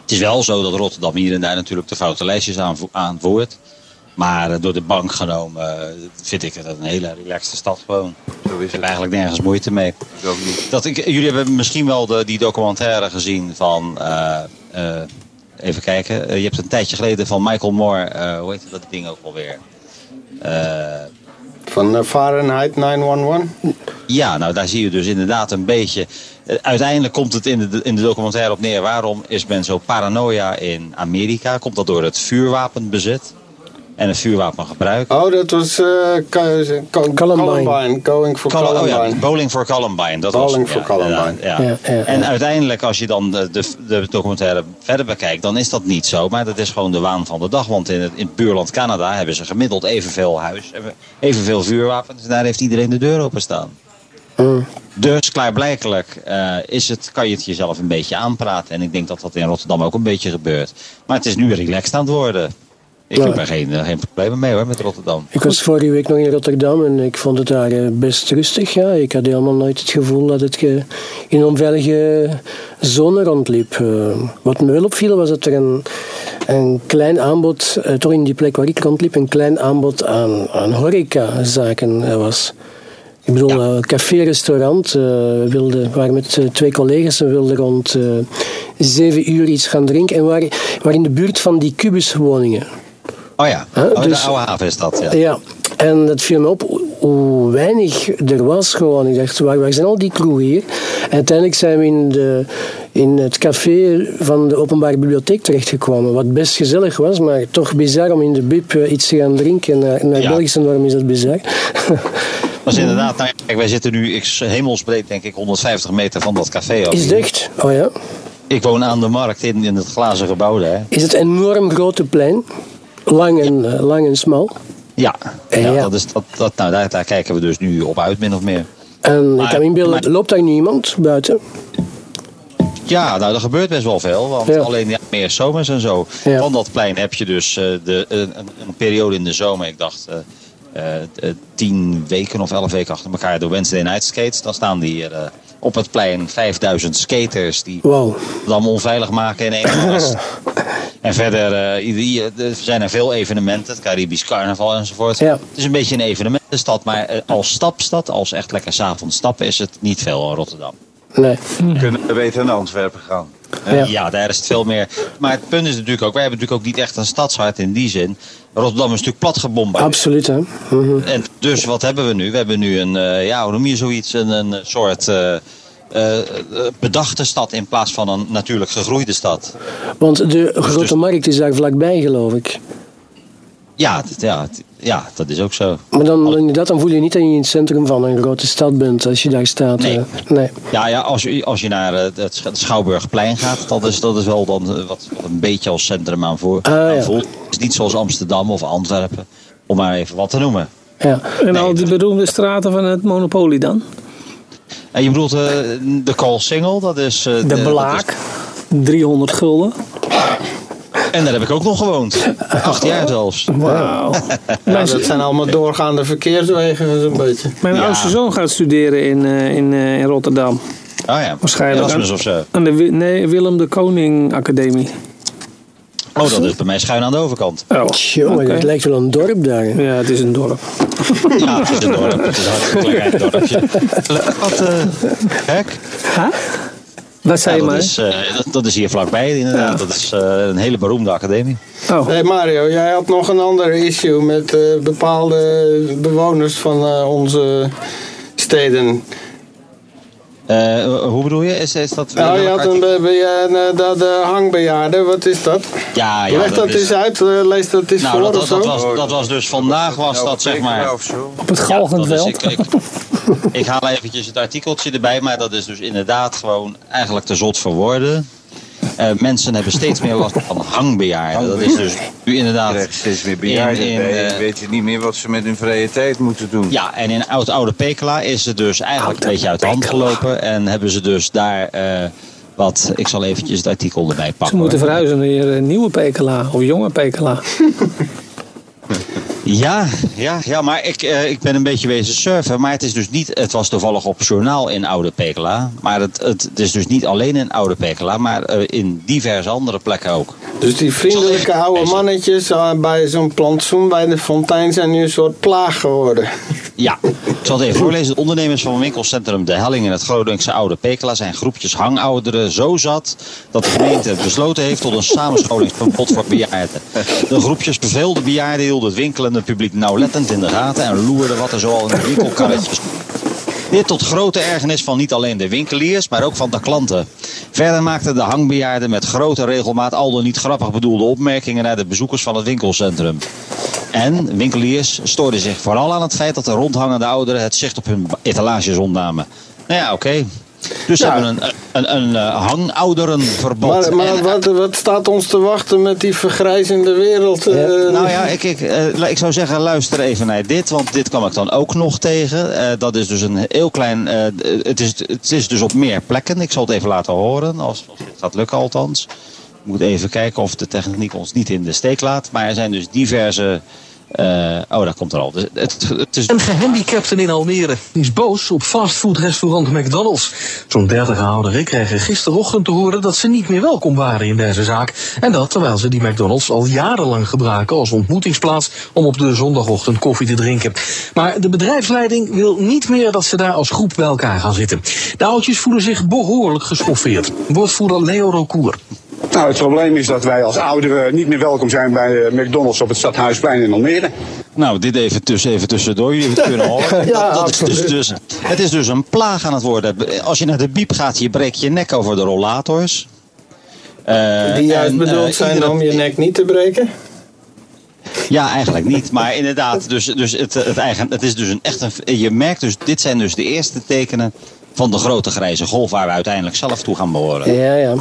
Het is wel zo dat Rotterdam hier en daar natuurlijk de foute lijstjes aanvo- aanvoert. Maar eh, door de bank genomen eh, vind ik het een hele relaxte stad gewoon. Zo is Ik heb eigenlijk nergens moeite mee. Ook niet. Dat ik, jullie hebben misschien wel de, die documentaire gezien van... eh, even kijken. Je hebt een tijdje geleden van Michael Moore... hoe heet dat ding ook alweer? Van Fahrenheit 911? ja, nou daar zie je dus inderdaad een beetje... uiteindelijk komt het in de, in de documentaire op neer... waarom is men zo paranoia in Amerika? Komt dat door het vuurwapenbezit? En het vuurwapengebruik? Oh, dat was eh, Co- Columbine. Columbine. Going for Col- oh Columbine. ja, Bowling for Columbine. Dat was Bowling for Columbine. Ja. Ja, ja, ja. En uiteindelijk, als je dan de, de, de documentaire verder bekijkt, dan is dat niet zo. Maar dat is gewoon de waan van de dag. Want in het, in het buurland Canada hebben ze gemiddeld evenveel huis, hebben evenveel vuurwapens. En daar heeft iedereen de deur open staan. Mm. Dus klaarblijkelijk eh, is het, kan je het jezelf een beetje aanpraten. En ik denk dat dat in Rotterdam ook een beetje gebeurt. Maar het is nu relaxed aan het worden. Ik heb er geen, eh, geen problemen mee hoor, met Rotterdam. Ik was vorige week nog in Rotterdam en ik vond het daar eh, best rustig. Ja. Ik had helemaal nooit het gevoel dat ik eh, in een onveilige zone rondliep. Eh, Wat me wel opviel was dat er een, een klein aanbod, eh, toch in die plek waar ik rondliep, een klein aanbod aan, aan horecazaken was. Ik bedoel, eh, café-restaurant. eh, we waren met twee collega's en we wilden rond eh, zeven uur iets gaan drinken. En we waren in de buurt van die kubuswoningen. Oh ja, Huh? oh, Dus- de oude haven is dat. Ja. Ja, en dat viel me op hoe- weinig er was gewoon. Ik dacht, waar, waar zijn al die crew hier? En uiteindelijk zijn we in, de, in het café van de openbare bibliotheek terechtgekomen. Wat best gezellig was, maar toch bizar om in de bib eh, iets te gaan drinken. Naar, naar Ja. Belgische norm is dat bizar. Dat is inderdaad, nou, kijk, wij zitten nu ik, hemelsbreed denk ik 150 meter van dat café af. Is het echt? Oh ja. Ik woon aan de markt in, in het glazen gebouw daar. Is het een enorm grote plein? Lang en, eh, lang en smal. Ja, Ja. ja, Dat is, dat, dat, nou, daar, daar kijken we dus nu op uit, min of meer. En ik kan me inbeelden, maar- loopt daar nu iemand buiten? Ja, nou, er gebeurt best wel veel. Want Ja. alleen ja, meer zomers en zo. Ja. Van dat plein heb je dus eh, de, een, een, periode in de zomer. Ik dacht eh, eh, eh, tien weken of elf weken achter elkaar de Wednesday Night Skates. Dan staan die hier eh, op het plein 5000 skaters die het allemaal onveilig maken in één. En verder eh, er zijn er veel evenementen. Het Caribisch Carnaval enzovoort. Ja. Het is een beetje een evenementenstad. Maar eh, als stapstad, als echt lekker s'avonds stappen, is het niet veel in Rotterdam. Nee. Kunnen we beter naar Antwerpen gaan. Ja. Ja. daar is het veel meer. Maar het punt is natuurlijk ook, wij hebben natuurlijk ook niet echt een stadshart in die zin. Rotterdam is natuurlijk plat gebombardeerd. Absoluut, hè. Mhm. En dus wat hebben we nu? We hebben nu een, eh, ja, hoe noem je zoiets, een, een soort eh, eh, bedachte stad in plaats van een natuurlijk gegroeide stad. Want de grote dus- markt is daar vlakbij, geloof ik. Ja, het- ja, het- ja dat is ook zo. Maar dan, inderdaad, dan voel je niet dat je in het centrum van een grote stad bent als je daar staat. Nee. eh. nee. Ja, ja als, je, als je naar eh, het Sch- het Schouwburgplein gaat, dat is, dat is wel dan eh, wat, wat een beetje als centrum aan, voor, Ah, aan ja. voelt. Het is niet zoals Amsterdam of Antwerpen, om maar even wat te noemen. Ja. En Nee, al die beroemde straten van het Monopolie dan? En je bedoelt eh, de Koolsingel, dat is... eh, De is- Blaak, 300 gulden. En daar heb ik ook nog gewoond. Acht jaar zelfs. Wauw. Ja, dat zijn allemaal doorgaande verkeerswegen zo'n beetje. mijn Ja. oudste zoon gaat studeren in, eh, in, eh, in Rotterdam. Oh ja, Waarschijnlijk. Erasmus of zo. Aan de nee, Willem de Koning Academie. Oh, dat is bij mij schuin aan de overkant. Oh, Jongen, het lijkt wel een dorp daar. hè. Ja, het is een dorp. Ja, het is een dorp. Het is een hartstikke klein dorpje. Wat eh gek. Wat zei Ja, je dat, maar? is, eh, dat, dat is hier vlakbij inderdaad. Dat is eh, een hele beroemde academie. Oh, Hey Mario, jij had nog een ander issue met eh, bepaalde bewoners van eh, onze steden. Eh, hoe bedoel je? Is, is dat... Nou, je had een, be- be- een, eh, dat, de hangbejaarde, wat is dat? Ja, ja. Leg dat is- eens uit, eh, lees dat eens Nou, voor dat, dat, dat was, dat was dus vandaag was dat zeg maar... Op het Ja, dat ik, ik, ik haal eventjes het artikeltje erbij, maar dat is dus inderdaad gewoon eigenlijk te zot voor woorden. Eh, mensen hebben steeds meer last van hangbejaarden. Dat is dus nu inderdaad... steeds meer bejaarden in, in, bij. eh, weten niet meer wat ze met hun vrije tijd moeten doen. Ja, en in Oud-Oude Pekela is het dus eigenlijk een beetje uit de hand gelopen. En hebben ze dus daar eh, wat... Ik zal eventjes het artikel erbij Ze pakken. moeten hoor. verhuizen naar een nieuwe Pekela of jonge Pekela. Ja, ja, ja maar ik, eh, ik ben een beetje wezen surfen. Maar het is dus niet. Het was toevallig op journaal in Oude Pekela. Maar het, het, het is dus niet alleen in Oude Pekela, maar eh, in diverse andere plekken ook. Dus die vriendelijke oude mannetjes eh, bij zo'n plantsoen bij de fontein zijn nu een soort plaag geworden. Ja, ik zal het even voorlezen. De ondernemers van winkelcentrum De Helling in het Groningse Oude Pekela zijn groepjes hangouderen zo zat dat de gemeente besloten heeft tot een samenscholingsverbod voor bejaarden. De groepjes verveelde bejaarden hielden het winkelende publiek nauwlettend in de gaten en loerden wat er zoal in de winkelkarretjes Dit tot grote ergernis van niet alleen de winkeliers, maar ook van de klanten. Verder maakten de hangbejaarden met grote regelmaat al dan niet grappig bedoelde opmerkingen naar de bezoekers van het winkelcentrum. En winkeliers stoorden zich vooral aan het feit dat de rondhangende ouderen het zicht op hun etalages ontnamen. Nou ja, oké. Dus ze Ja. hebben een, een, een, eh, hangouderenverbod. Maar, maar En- wat, wat staat ons te wachten met die vergrijzende wereld? eh, nou ja, ik, ik, eh, ik zou zeggen, luister even naar dit, want dit kwam ik dan ook nog tegen. Eh, dat is dus een heel klein. eh, het, is, het is dus op meer plekken. Ik zal het even laten horen, als, als dit gaat lukken althans. Ik moet even kijken of de techniek ons niet in de steek laat. Maar er zijn dus diverse Eh, oh, daar komt er al. Dus het, het is... Een gehandicapten in Almere is boos op fastfoodrestaurant McDonald's. Zo'n 30 ouderen kregen gisterochtend te horen dat ze niet meer welkom waren in deze zaak. En dat terwijl ze die McDonald's al jarenlang gebruiken als ontmoetingsplaats om op de zondagochtend koffie te drinken. Maar de bedrijfsleiding wil niet meer dat ze daar als groep bij elkaar gaan zitten. De oudjes voelen zich behoorlijk geschoffeerd. Woordvoerder Leo Rocour. Nou, het probleem is dat wij als ouderen niet meer welkom zijn bij eh, McDonald's op het Stadhuisplein in Almere. Nou, dit even, tussen, even tussendoor. Jullie het kunnen horen. Ja, dat is dus, absoluut. dus, het is dus een plaag aan het worden. Als je naar de biep gaat, je breekt je nek over de rollators. Eh, Die juist en, bedoeld eh, zijn iedere- om je nek niet te breken. Ja, eigenlijk niet. Maar inderdaad, dus, dus het, het, eigen, het is dus een echt een. Je merkt dus, dit zijn dus de eerste tekenen van de grote grijze golf waar we uiteindelijk zelf toe gaan behoren. Ja, ja.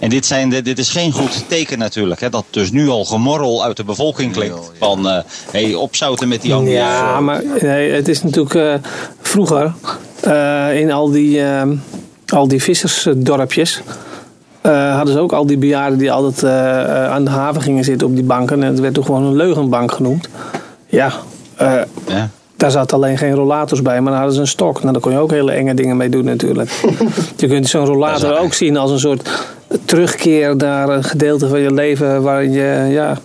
En dit, zijn de, dit is geen goed teken natuurlijk. Hè, dat dus nu al gemorrel uit de bevolking klinkt. Van eh hey, opzouten met die andere. Ja, maar nee, het is natuurlijk eh, vroeger eh, in al die, al die vissersdorpjes. eh, hadden ze ook al die bejaarden die altijd aan de haven gingen zitten op die banken. En het werd toch gewoon een leugenbank genoemd. Ja, eh, Ja. daar zat alleen geen rollators bij, maar dan hadden ze een stok. Nou, daar kon je ook hele enge dingen mee doen natuurlijk. je kunt zo'n rollator ook zien als een soort terugkeer naar een gedeelte van je leven waar je ja,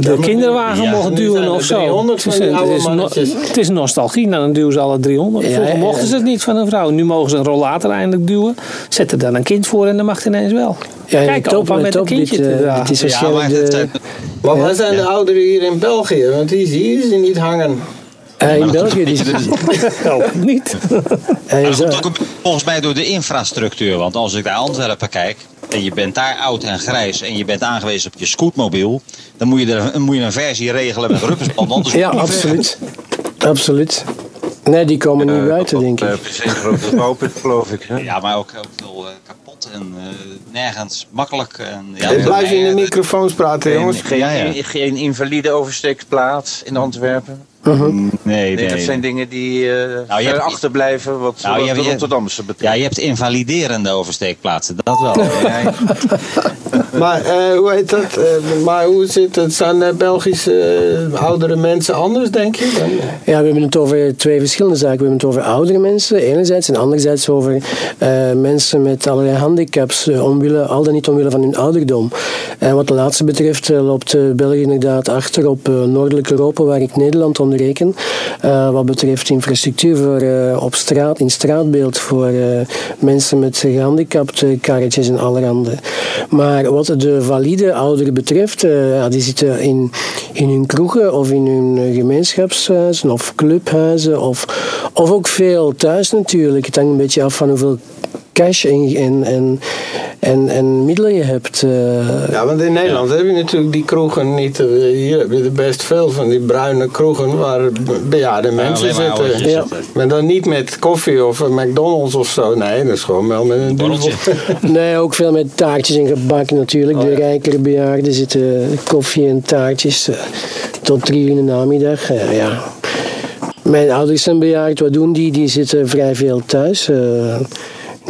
de kinderwagen ja, mocht duwen of zo. 300 van Het is- het, is no- het is nostalgie, nou, dan duwen ze alle 300. Ja, Vroeger ja, mochten ja. ze het niet van een vrouw. Nu mogen ze een rollator eindelijk duwen. Zet er dan een kind voor en dan mag het ineens wel. Kijk, top, opa met een kindje dit, te eh, dragen. dit is Ja, waarschijnlijk maar het de... Maar waar zijn de ouderen hier in België? Want die zie je ze niet hangen. Eh, in België, niet. hij Maar is, dat eh, komt ook volgens mij door de infrastructuur. Want als ik naar Antwerpen kijk en je bent daar oud en grijs en je bent aangewezen op je scootmobiel, dan moet je, er, moet je een versie regelen met rubbersband. Ja, absoluut. Absoluut. Nee, die komen niet buiten, denk ik. Geen grote geloof ik. Hè? Ja, maar ook, ook veel eh, kapot en eh, nergens makkelijk. En, ja, blijf in de nee, microfoons praten, jongens. Geen, Ja, ja. geen, geen invalide oversteekplaats in Antwerpen. Mhm. Nee, Nee, nee. dat zijn dingen die eh Nou, je hebt- achterblijven wat, Nou, wat je de Rotterdamse Ja, betreft. je hebt invaliderende oversteekplaatsen, dat wel. Maar eh, hoe heet dat? Eh, maar hoe zit het? Zijn eh, Belgische oudere mensen anders, denk je? Dan, Ja, we hebben het over twee verschillende zaken. We hebben het over oudere mensen, enerzijds, en anderzijds over mensen met allerlei handicaps, omwille, al dan niet omwille van hun ouderdom. En wat de laatste betreft loopt België inderdaad achter op Noordelijk Europa, waar ik Nederland onder reken. Wat betreft infrastructuur voor, op straat, in straatbeeld voor mensen met gehandicapte karretjes en allerhande. Maar wat de valide ouderen betreft, eh, die zitten in, in hun kroegen of in hun eh, gemeenschapshuizen of clubhuizen of, of ook veel thuis natuurlijk. Het hangt een beetje af van hoeveel cash en, en, en, en, en middelen je hebt. eh. Ja, want in Nederland heb je natuurlijk die kroegen niet. eh, Hier heb je er best veel van die bruine kroegen waar bejaarde mensen zitten. Ja. zitten. Maar dan niet met koffie of een McDonald's of zo. Nee, dat is gewoon wel met een duvel. Nee, ook veel met taartjes en gebak natuurlijk. de rijkere bejaarden zitten koffie en taartjes eh, tot drie uur in de namiddag. Ja. Mijn ouders zijn bejaard, wat doen die? Die zitten vrij veel thuis. eh,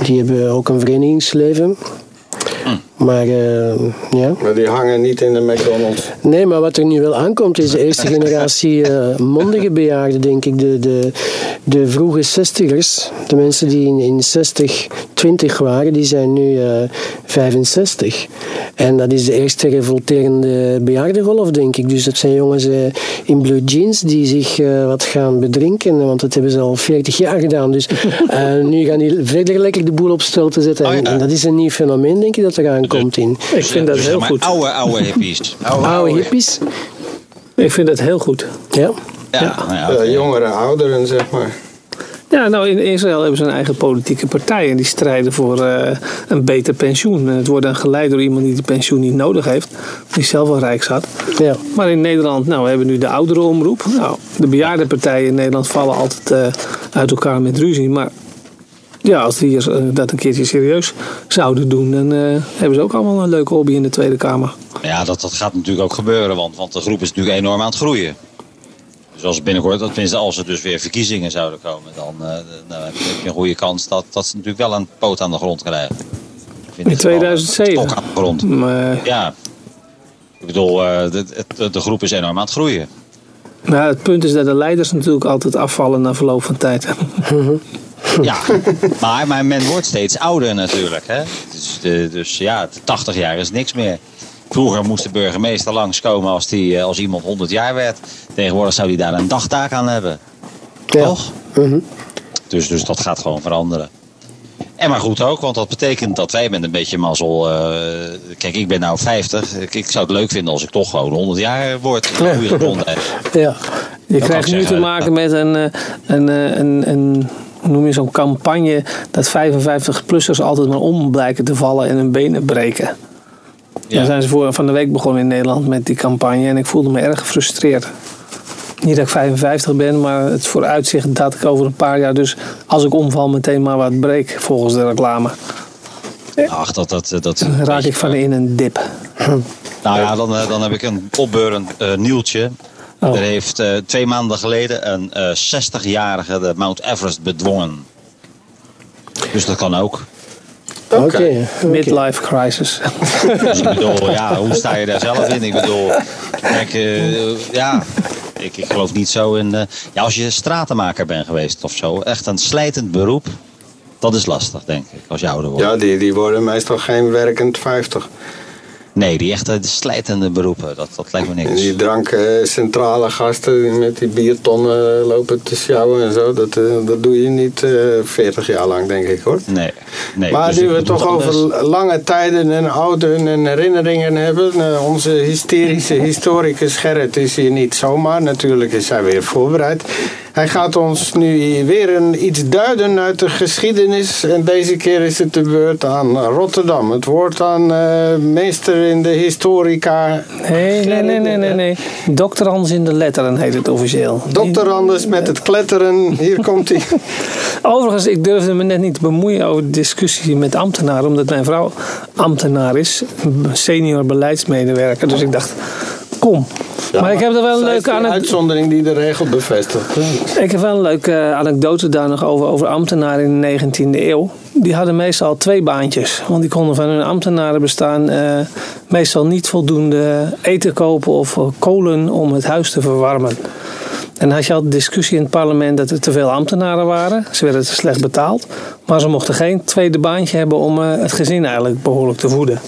die hebben ook een verenigingsleven. Maar eh, ja. Maar die hangen niet in de McDonald's. Nee, maar wat er nu wel aankomt is de eerste generatie eh, mondige bejaarden, denk ik. De, de, de vroege zestigers, de mensen die in, in 60, 20 waren, die zijn nu eh 65. En dat is de eerste revolterende bejaardengolf, denk ik. Dus dat zijn jongens in blue jeans die zich wat gaan bedrinken, want dat hebben ze al 40 jaar gedaan. Dus nu gaan die verder lekker de boel op stel te zetten. Oh, ja. en, en dat is een nieuw fenomeen, denk ik, dat er aankomt in. Ik vind dat Dus heel goed. Oude, oude hippies. Oude hippies. Ik vind dat heel goed. Ja. Ja, nou ja, Ja, oké. jongere ouderen, zeg maar. Ja, nou in Israël hebben ze een eigen politieke partij en die strijden voor eh, een beter pensioen. En het wordt dan geleid door iemand die de pensioen niet nodig heeft, die zelf al rijk zat. Ja. Maar in Nederland, nou, we hebben nu de ouderenomroep. Nou, de bejaardenpartijen in Nederland vallen altijd eh, uit elkaar met ruzie. Maar ja, als die hier, eh, dat een keertje serieus zouden doen, dan eh, hebben ze ook allemaal een leuke hobby in de Tweede Kamer. Ja, dat, dat gaat natuurlijk ook gebeuren, want, want de groep is natuurlijk enorm aan het groeien. Dus als binnenkort, tenminste als er dus weer verkiezingen zouden komen, dan eh, nou, heb je een goede kans dat, dat ze natuurlijk wel een poot aan de grond krijgen. In het wel een 2007. Stok aan de grond. Maar, Ja. Ik bedoel, eh, de, de groep is enorm aan het groeien. Nou, het punt is dat de leiders natuurlijk altijd afvallen na verloop van tijd. Ja, maar, maar men wordt steeds ouder natuurlijk. Hè? Dus, de, dus ja, 80 jaar is niks meer. Vroeger moest de burgemeester langskomen als, die, eh, als iemand 100 jaar werd. Tegenwoordig zou hij daar een dagtaak aan hebben. Toch? Dus, dus dat gaat gewoon veranderen. En maar goed ook, want dat betekent dat wij met een beetje mazzel... eh, kijk, ik ben nou 50. Ik, ik zou het leuk vinden als ik toch gewoon 100 jaar word. Gezondheid. Ja. Je krijgt nu te maken met een, eh, een, een, een, noem je zo'n campagne dat 55-plussers altijd maar om blijken te vallen en hun benen breken. Daar zijn ze voor, van de week begonnen in Nederland met die campagne en ik voelde me erg gefrustreerd. Niet dat ik 55 ben, maar het vooruitzicht dat ik over een paar jaar dus als ik omval meteen maar wat breek volgens de reclame. Ach, dat, dat, dat, Dan raak ik van in een dip. Nou ja, dan, eh, dan heb ik een opbeurend eh, nieuwtje. Oh. Er heeft eh, twee maanden geleden een eh 60-jarige de Mount Everest bedwongen. Dus dat kan ook. Oké. Midlife crisis. Dus ik bedoel, ja, hoe sta je daar zelf in? Ik bedoel, kijk, eh, ja, ik, ik geloof niet zo in... eh, ja, als je stratenmaker bent geweest of zo, echt een slijtend beroep, dat is lastig, denk ik, als je ouder wordt. Ja, die, die worden meestal geen werkend 50. Nee, die echte slijtende beroepen, dat, dat lijkt me niks. die drankcentrale gasten die met die biertonnen lopen te sjouwen en zo, dat, eh, dat doe je niet eh 40 jaar lang, denk ik hoor. Nee, nee. maar dus nu we toch over lange tijden en ouden en herinneringen hebben. eh, onze hysterische historicus Gerrit is hier niet zomaar. Natuurlijk is hij weer voorbereid. Hij gaat ons nu weer een, iets duiden uit de geschiedenis. En deze keer is het de beurt aan Rotterdam. Het woord aan eh, meester in de historica. Nee, nee, nee, nee, nee, nee. In de letteren heet het officieel. Dokter Anders met het kletteren. Hier komt hij. Overigens, ik durfde me net niet te bemoeien over de discussie met ambtenaren, omdat mijn vrouw ambtenaar is, senior beleidsmedewerker. Dus ik dacht, kom. maar ik heb er wel een leuke anekdote. uitzondering die de regel bevestigt. Ik heb wel een leuke eh, anekdote daar nog over, over ambtenaren in de 19e eeuw. Die hadden meestal twee baantjes. Want die konden van hun ambtenarenbestaan eh, meestal niet voldoende eten kopen of eh, kolen om het huis te verwarmen. En had je al de discussie in het parlement dat er te veel ambtenaren waren. Ze werden te slecht betaald. Maar ze mochten geen tweede baantje hebben om het gezin eigenlijk behoorlijk te voeden.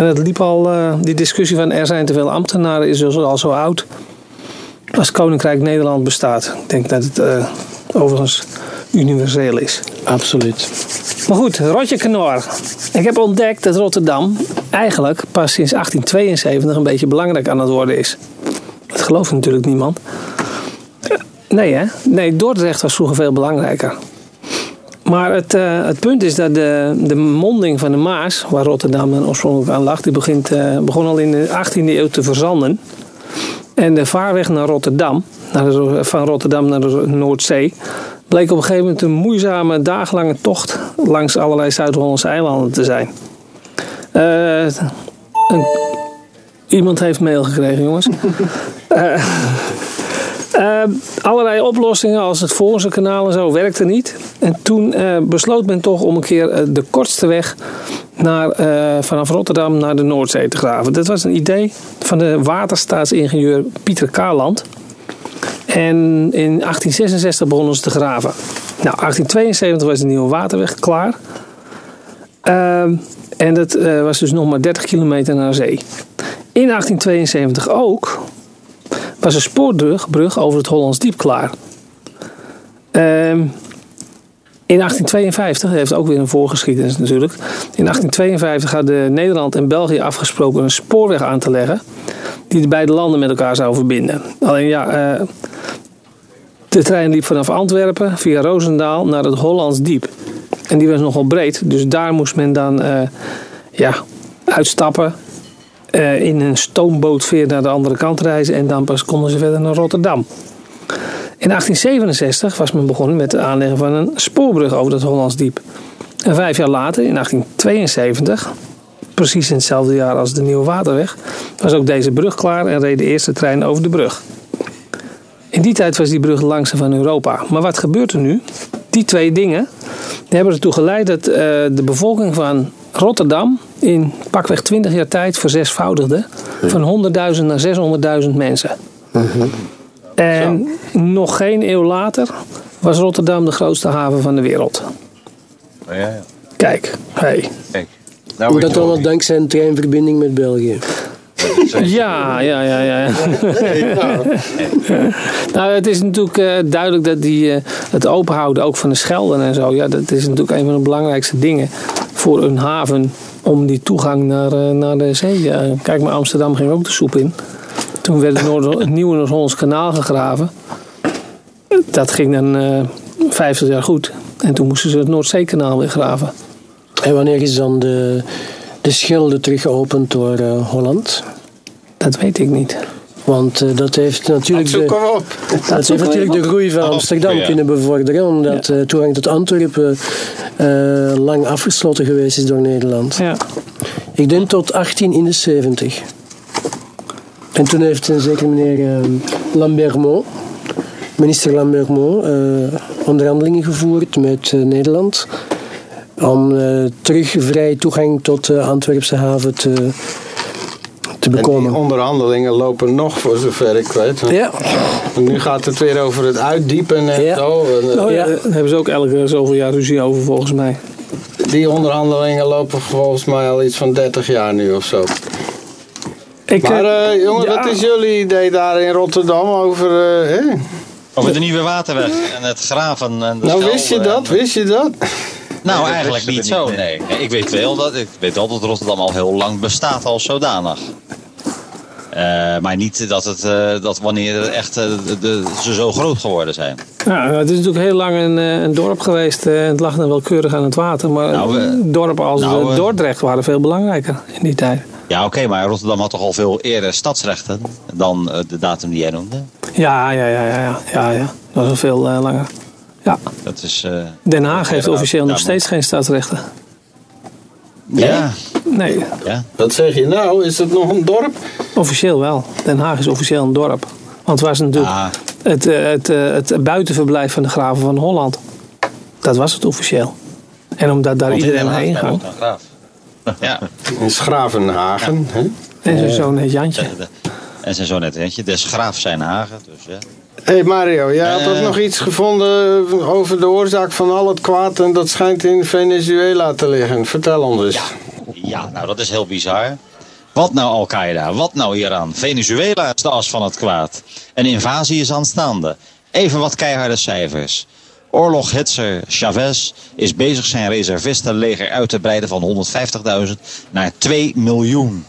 En het liep al, eh, die discussie van er zijn te veel ambtenaren is dus al zo oud als Koninkrijk Nederland bestaat. Ik denk dat het eh, overigens universeel is. Absoluut. Maar goed, Rotje Knor. Ik heb ontdekt dat Rotterdam eigenlijk pas sinds 1872 een beetje belangrijk aan het worden is. Dat gelooft natuurlijk niemand. Nee hè? Nee, Dordrecht was vroeger veel belangrijker. Maar het, eh, het punt is dat de, de monding van de Maas, waar Rotterdam dan oorspronkelijk aan lag, die begint, eh, begon al in de 18e eeuw te verzanden. En de vaarweg naar Rotterdam, naar de, van Rotterdam naar de Noordzee, bleek op een gegeven moment een moeizame dagenlange tocht langs allerlei Zuid-Hollandse eilanden te zijn. Eh, een- iemand heeft mail gekregen, jongens. Eh, eh, allerlei oplossingen als het Voorse kanaal en zo werkte niet. En toen eh, besloot men toch om een keer eh, de kortste weg naar, eh, vanaf Rotterdam naar de Noordzee te graven. Dat was een idee van de waterstaatsingenieur Pieter Kaarland. En in 1866 begonnen ze te graven. Nou, 1872 was de nieuwe waterweg klaar. Ehm, en dat was dus nog maar 30 kilometer naar zee. In 1872 ook was een spoorbrug brug over het Hollands Diep klaar. Ehm, in 1852, dat heeft ook weer een voorgeschiedenis natuurlijk. In 1852 hadden Nederland en België afgesproken een spoorweg aan te leggen. Die de beide landen met elkaar zou verbinden. Alleen ja, eh, de trein liep vanaf Antwerpen via Roosendaal naar het Hollands Diep. En die was nogal breed, dus daar moest men dan eh, ja, uitstappen. Eh, in een stoomboot weer naar de andere kant reizen. En dan pas konden ze verder naar Rotterdam. In 1867 was men begonnen met het aanleggen van een spoorbrug over het Hollands Diep. En vijf jaar later, in 1872, precies in hetzelfde jaar als de Nieuwe Waterweg, was ook deze brug klaar en reed de eerste trein over de brug. In die tijd was die brug langste van Europa. Maar wat gebeurt er nu? Die twee dingen die hebben ertoe geleid dat eh, de bevolking van Rotterdam in pakweg 20 jaar tijd verzesvoudigde. Van 100.000 naar 600.000 mensen. En nog geen eeuw later was Rotterdam de grootste haven van de wereld. Ja, ja. Kijk, hey. Kijk. Nou, Dat allemaal dankzij een treinverbinding met België. Ja, ja, ja, ja. nou, het is natuurlijk eh, duidelijk dat die, eh, het openhouden ook van de Schelden en zo, ja, dat is natuurlijk een van de belangrijkste dingen voor een haven om die toegang naar, eh, naar de zee. kijk, maar Amsterdam ging ook de soep in. Toen werd het, Noord- het nieuwe Noord-Hollands kanaal gegraven. Dat ging dan eh 50 jaar goed. En toen moesten ze het Noordzeekanaal weer graven. En wanneer is dan de, de Schelde terug geopend door eh, Holland? Dat weet ik niet. Want eh, dat heeft natuurlijk, de, dat heeft natuurlijk de groei van Oh, Amsterdam ja. kunnen bevorderen. Omdat eh, toegang tot Antwerpen eh, lang afgesloten geweest is door Nederland. Ja. Ik denk tot 1871. En toen heeft een zeker meneer eh, Lambermont, minister Lambermont, eh, onderhandelingen gevoerd met eh, Nederland. Om eh, terug vrij toegang tot de Antwerpse haven te, te En die onderhandelingen lopen nog, voor zover ik weet. Ja, En nu gaat het weer over het uitdiepen en Ja. zo. En, eh, Oh, ja. Daar hebben ze ook elke zoveel jaar ruzie over volgens mij. Die onderhandelingen lopen volgens mij al iets van 30 jaar nu of zo. Ik, Maar eh, eh, jongen, ja. wat is jullie idee daar in Rotterdam over... eh, hè? Over de nieuwe waterweg en het graven en de Nou, wist je en- dat? Wist je dat? Nou, eigenlijk niet zo. Nee, Ik weet wel dat, ik weet wel dat Rotterdam al heel lang bestaat als zodanig. Eh, maar niet dat, het, eh, dat wanneer er echt eh, de, ze zo groot geworden zijn. Ja, het is natuurlijk heel lang een, een dorp geweest. Het lag dan wel keurig aan het water. Maar Nou, dorpen als nou, Dordrecht waren veel belangrijker in die tijd. Ja, oké, maar Rotterdam had toch al veel eerder stadsrechten dan de datum die jij noemde. Ja, ja, ja, ja, ja, ja, ja. Dat was wel veel langer. Ja, Dat is... Den Haag heeft officieel nog steeds geen stadsrechten. Ja, Nee, ja. Wat zeg je nou? Is het nog een dorp? officieel wel. Den Haag is officieel een dorp. Want het was natuurlijk Ah, het, eh, het, eh, het buitenverblijf van de graven van Holland. Dat was het officieel. En omdat daar want iedereen heen ging. Ja, In Schravenhagen. Hè? En zijn zoon heet Jantje. en zijn zo net eentje. Des graaf zijn hagen, dus ja. Hé hey Mario, jij had ook Eh. nog iets gevonden over de oorzaak van al het kwaad en dat schijnt in Venezuela te liggen. Vertel ons eens. Ja, nou dat is heel bizar. Wat nou Al-Qaeda? Wat nou Iran? Venezuela is de as van het kwaad. Een invasie is aanstaande. Even wat keiharde cijfers. Oorloghitser Chavez is bezig zijn reservistenleger uit te breiden van 150.000 naar 2 miljoen.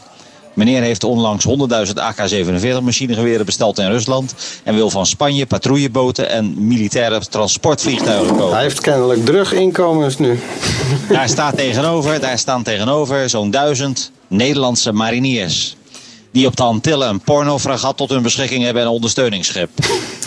Meneer heeft onlangs 100.000 AK-47 machinegeweren besteld in Rusland. En wil van Spanje patrouilleboten en militaire transportvliegtuigen kopen. Hij heeft kennelijk druginkomens nu. Daar staat tegenover, daar staan tegenover zo'n duizend Nederlandse mariniers. Die op de Antillen een pornofragat tot hun beschikking hebben en een ondersteuningsschip.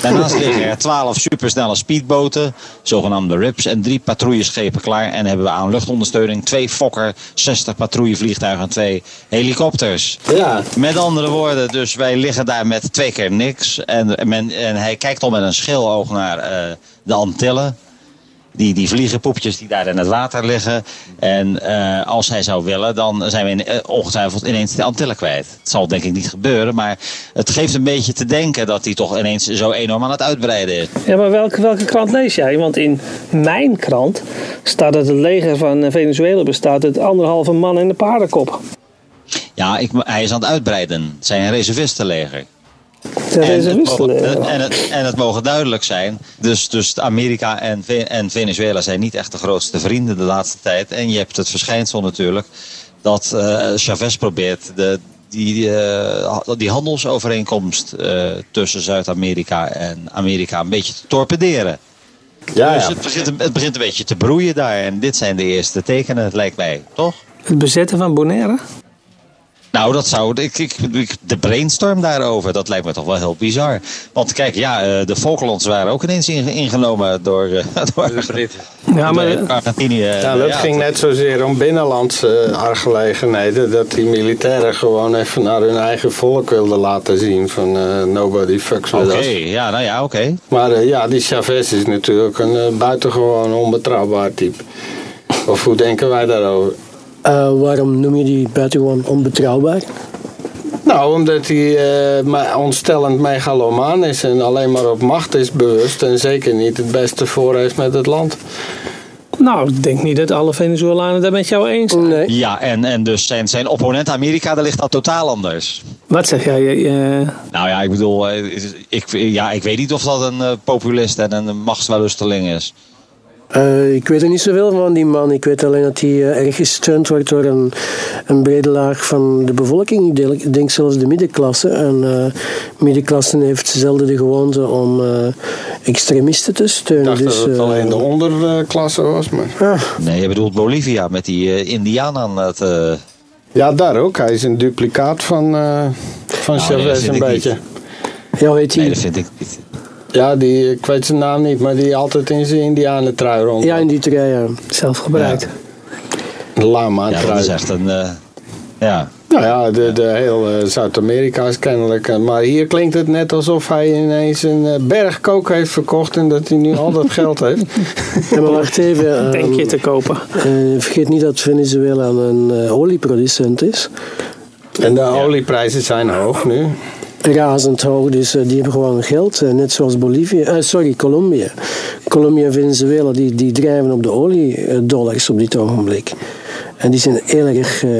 Daarnaast liggen er twaalf supersnelle speedboten, zogenaamde RIPS, en drie patrouilleschepen klaar. En hebben we aan luchtondersteuning twee Fokker, 60 patrouillevliegtuigen en twee helikopters. Ja. Met andere woorden, dus wij liggen daar met twee keer niks. En, men, en hij kijkt al met een schiloog naar eh, de Antillen. Die, die vliegenpoepjes die daar in het water liggen. En eh, als hij zou willen, dan zijn we in, eh, ongetwijfeld ineens de Antillen kwijt. Het zal denk ik niet gebeuren, maar het geeft een beetje te denken dat hij toch ineens zo enorm aan het uitbreiden is. Ja, maar welke, welke krant lees jij? Want in mijn krant staat dat het leger van Venezuela bestaat uit anderhalve man en de paardenkop. Ja, ik, hij is aan het uitbreiden. Het zijn reservistenleger. De En het, mogen, en, het, en het mogen duidelijk zijn. Dus, dus Amerika en, Ve- en Venezuela zijn niet echt de grootste vrienden de laatste tijd. En je hebt het verschijnsel natuurlijk dat eh, Chavez probeert de, die, eh, die handelsovereenkomst eh, tussen Zuid-Amerika en Amerika een beetje te torpederen. Ja, Dus ja. het begint, een- het begint een beetje te broeien daar. En dit zijn de eerste tekenen, het lijkt mij, toch? Het bezetten van Bonaire? Nou, dat zou. Ik, ik, ik- de brainstorm daarover, dat lijkt me toch wel heel bizar. Want kijk, ja, eh, de Falklands waren ook ineens inge- ingenomen door, eh, door de Britten. Ja, maar Argentinië. Ja, dat ging net zozeer om binnenlandse eh, aangelegenheden. Dat die militairen gewoon even naar hun eigen volk wilden laten zien. Van eh, nobody fucks with Oké, us. ja, nou ja, oké. Maar eh, ja, die Chavez is natuurlijk een eh, buitengewoon onbetrouwbaar type. Of hoe denken wij daarover? Eh, waarom noem je die buitengewoon onbetrouwbaar? Nou, omdat hij eh, maar ontstellend megalomaan is en alleen maar op macht is bewust en zeker niet het beste voor heeft met het land. Nou, ik denk niet dat alle Venezolanen daar met jou eens zijn. Nee. Ja, en, en dus zijn, zijn opponent Amerika, daar ligt dat totaal anders. Wat zeg jij? eh, Nou ja, ik bedoel, eh, ik, ja, ik weet niet of dat een eh, populist en een machtswellusteling is. Eh, ik weet er niet zoveel van die man. Ik weet alleen dat hij eh, erg gesteund wordt door een, een brede laag van de bevolking. Ik denk, ik zelfs de middenklasse. En eh middenklasse heeft zelden de gewoonte om eh, extremisten te Ik steunen. dacht dus, dat het alleen de onderklasse was. Maar... ah, Nee, je bedoelt Bolivia met die eh, Indianen aan het... eh, Ja, daar ook. Hij is een duplicaat van, eh van Nou, dat Chavez een ik beetje. niet. ja, hoe heet nee, hij? dat vind ik niet. Ja, die, ik weet zijn naam niet, maar die altijd in zijn indianentrui rond. Ja, in die trui, ja. zelf gebruikt. Lama Ja, dat trui. is echt een... eh, ja, Nou ja, de, de heel eh, Zuid-Amerika is kennelijk. eh, maar hier klinkt het net alsof hij ineens een berg kook heeft verkocht en dat hij nu al dat geld heeft. Ja, maar wacht even. Denk je te kopen. eh, vergeet niet dat Venezuela een eh, olieproducent is. En de olieprijzen zijn hoog nu. Razend hoog, dus eh, die hebben gewoon geld. eh, net zoals Bolivia, eh, sorry, Colombia. Colombia en Venezuela die, die drijven op de oliedollars op dit ogenblik. En die zijn heel erg eh,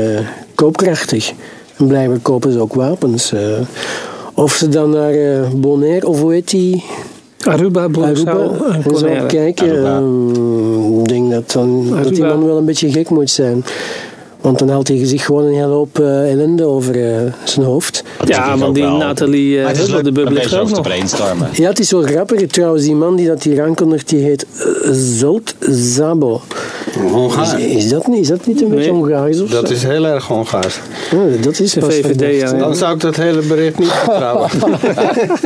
koopkrachtig. En blijkbaar kopen ze ook wapens. eh. of ze dan naar Bonaire, of hoe heet die? Aruba, Aruba, en zo Bonaire. kijken. Ehm, ik denk dat, dan, dat die man wel een beetje gek moet zijn. Want dan haalt hij zich gewoon een hele hoop eh, ellende over eh, zijn hoofd. Ja, want die wel. Nathalie Maar uh, het is leuk de om Bub ligt deze er ook nog. brainstormen. Ja, het is wel grappig trouwens. Die man die dat hier aankondigt, die heet uh, Zolt Zabo. Is, is, dat niet, is dat niet een beetje. Hongaars of Dat zo? is heel erg Hongaars. Ja, dat is De pas VVD, ja. Dan zou ik dat hele bericht niet vertrouwen.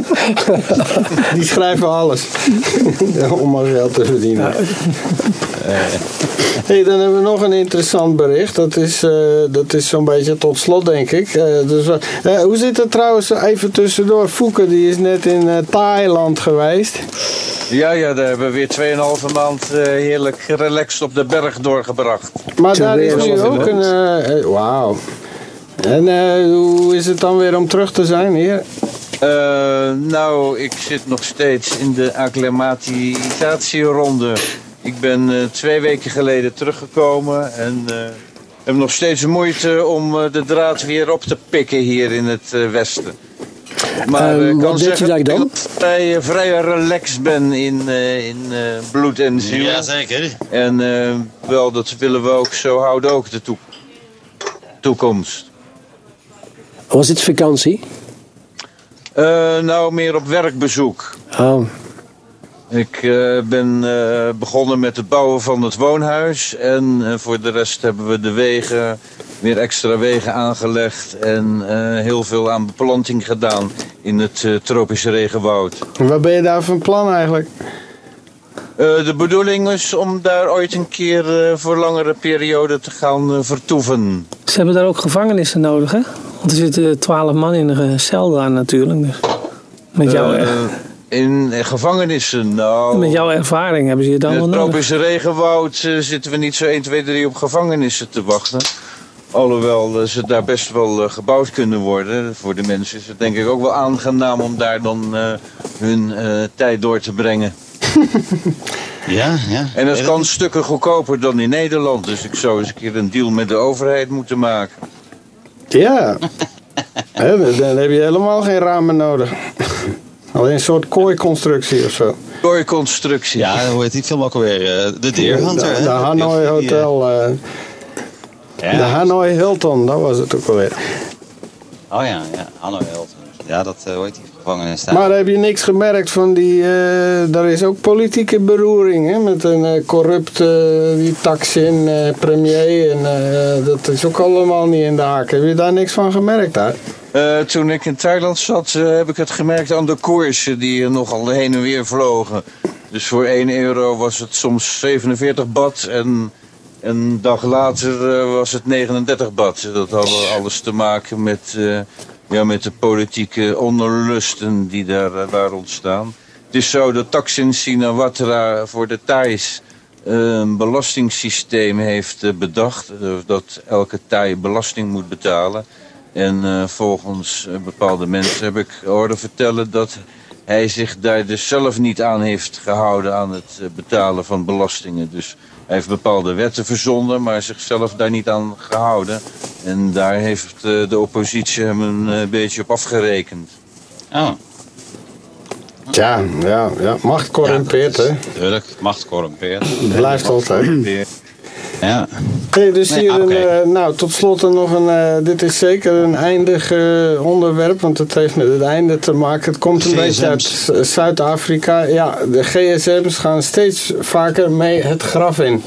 Die schrijven alles. Om maar geld te verdienen. Hey, dan hebben we nog een interessant bericht. Dat is, eh, dat is zo'n beetje tot slot, denk ik. Eh, dus, eh, hoe zit het trouwens even tussendoor? Fouke die is net in Thailand geweest. Ja, ja, daar hebben we weer 2,5 maand eh, heerlijk relaxed op de berg doorgebracht. Maar daar is nu ook een... Wauw. En eh, hoe is het dan weer om terug te zijn hier? Eh, nou, ik zit nog steeds in de acclimatisatieronde. Ik ben eh, twee weken geleden teruggekomen en eh, heb nog steeds moeite om eh, de draad weer op te pikken hier in het westen. Maar ik wat kan deed je zeggen daar dan? dat ik vrij, vrij relaxed ben in, eh, in eh, bloed en ziel. Jazeker. En wel, dat willen we ook zo houden, ook de toe- toekomst. Was het vakantie? Eh, nou, meer op werkbezoek. Oh, Ik eh, ben eh, begonnen met het bouwen van het woonhuis. En eh, voor de rest hebben we de wegen, weer extra wegen aangelegd. En eh, heel veel aan beplanting gedaan in het eh, tropische regenwoud. Wat ben je daar van plan eigenlijk? Eh, de bedoeling is om daar ooit een keer eh, voor langere periode te gaan vertoeven. Ze hebben daar ook gevangenissen nodig, hè? Want er zitten twaalf man in een cel daar natuurlijk. Dus met, jouw, Eh, in gevangenissen, nou... met jouw ervaring hebben ze je dan In het nodig. tropische regenwoud eh, zitten we niet zo 1, 2, 3 op gevangenissen te wachten. Alhoewel eh, ze daar best wel eh, gebouwd kunnen worden. Voor de mensen is het denk ik ook wel aangenaam om daar dan eh, hun eh, tijd door te brengen. Ja, ja. En dat kan stukken goedkoper dan in Nederland. Dus ik zou eens een keer een deal met de overheid moeten maken. Ja. Dan heb je helemaal geen ramen nodig. Alleen een soort kooiconstructie of zo. Kooiconstructie. Ja, hoe heet die film ook alweer? Eh, De Deer Hunter. De, Hanoi Hotel. eh, Ja. De Hanoi Hilton, dat was het ook alweer. Oh ja, ja. Hanoi Hilton. Ja, dat, eh, hoe heet die gevangenis daar? Maar heb je niks gemerkt van die... eh daar is ook politieke beroering, hè? Met een eh, corrupt, eh, die Taksin, eh, premier. En eh, dat is ook allemaal niet in de haak. Heb je daar niks van gemerkt daar? Eh, toen ik in Thailand zat, eh, heb ik het gemerkt aan de koersen die er nogal heen en weer vlogen. Dus voor 1 euro was het soms 47 bad en een dag later eh, was het 39 bad. Dat had alles te maken met, ja, met de politieke onderlusten die daar waren ontstaan. Het is zo dat Thaksin Shinawatra voor de Thais een belastingssysteem heeft bedacht. dat elke Thai belasting moet betalen. En eh, volgens eh, bepaalde mensen heb ik horen vertellen dat hij zich daar dus zelf niet aan heeft gehouden aan het eh, betalen van belastingen. Dus hij heeft bepaalde wetten verzonnen, maar zichzelf daar niet aan gehouden. En daar heeft eh, de oppositie hem een beetje op afgerekend. Oh, Ja, ja, ja. Macht corrumpeert, hè. tuurlijk. Macht corrumpeert. Blijft altijd. Ja. Hey, dus Nee, hier een, eh, nou, tot slot nog een, eh, dit is zeker een eindig eh, onderwerp, want het heeft met het einde te maken. Het komt een beetje uit Zuid-Afrika. Ja, de gsm's gaan steeds vaker mee het graf in.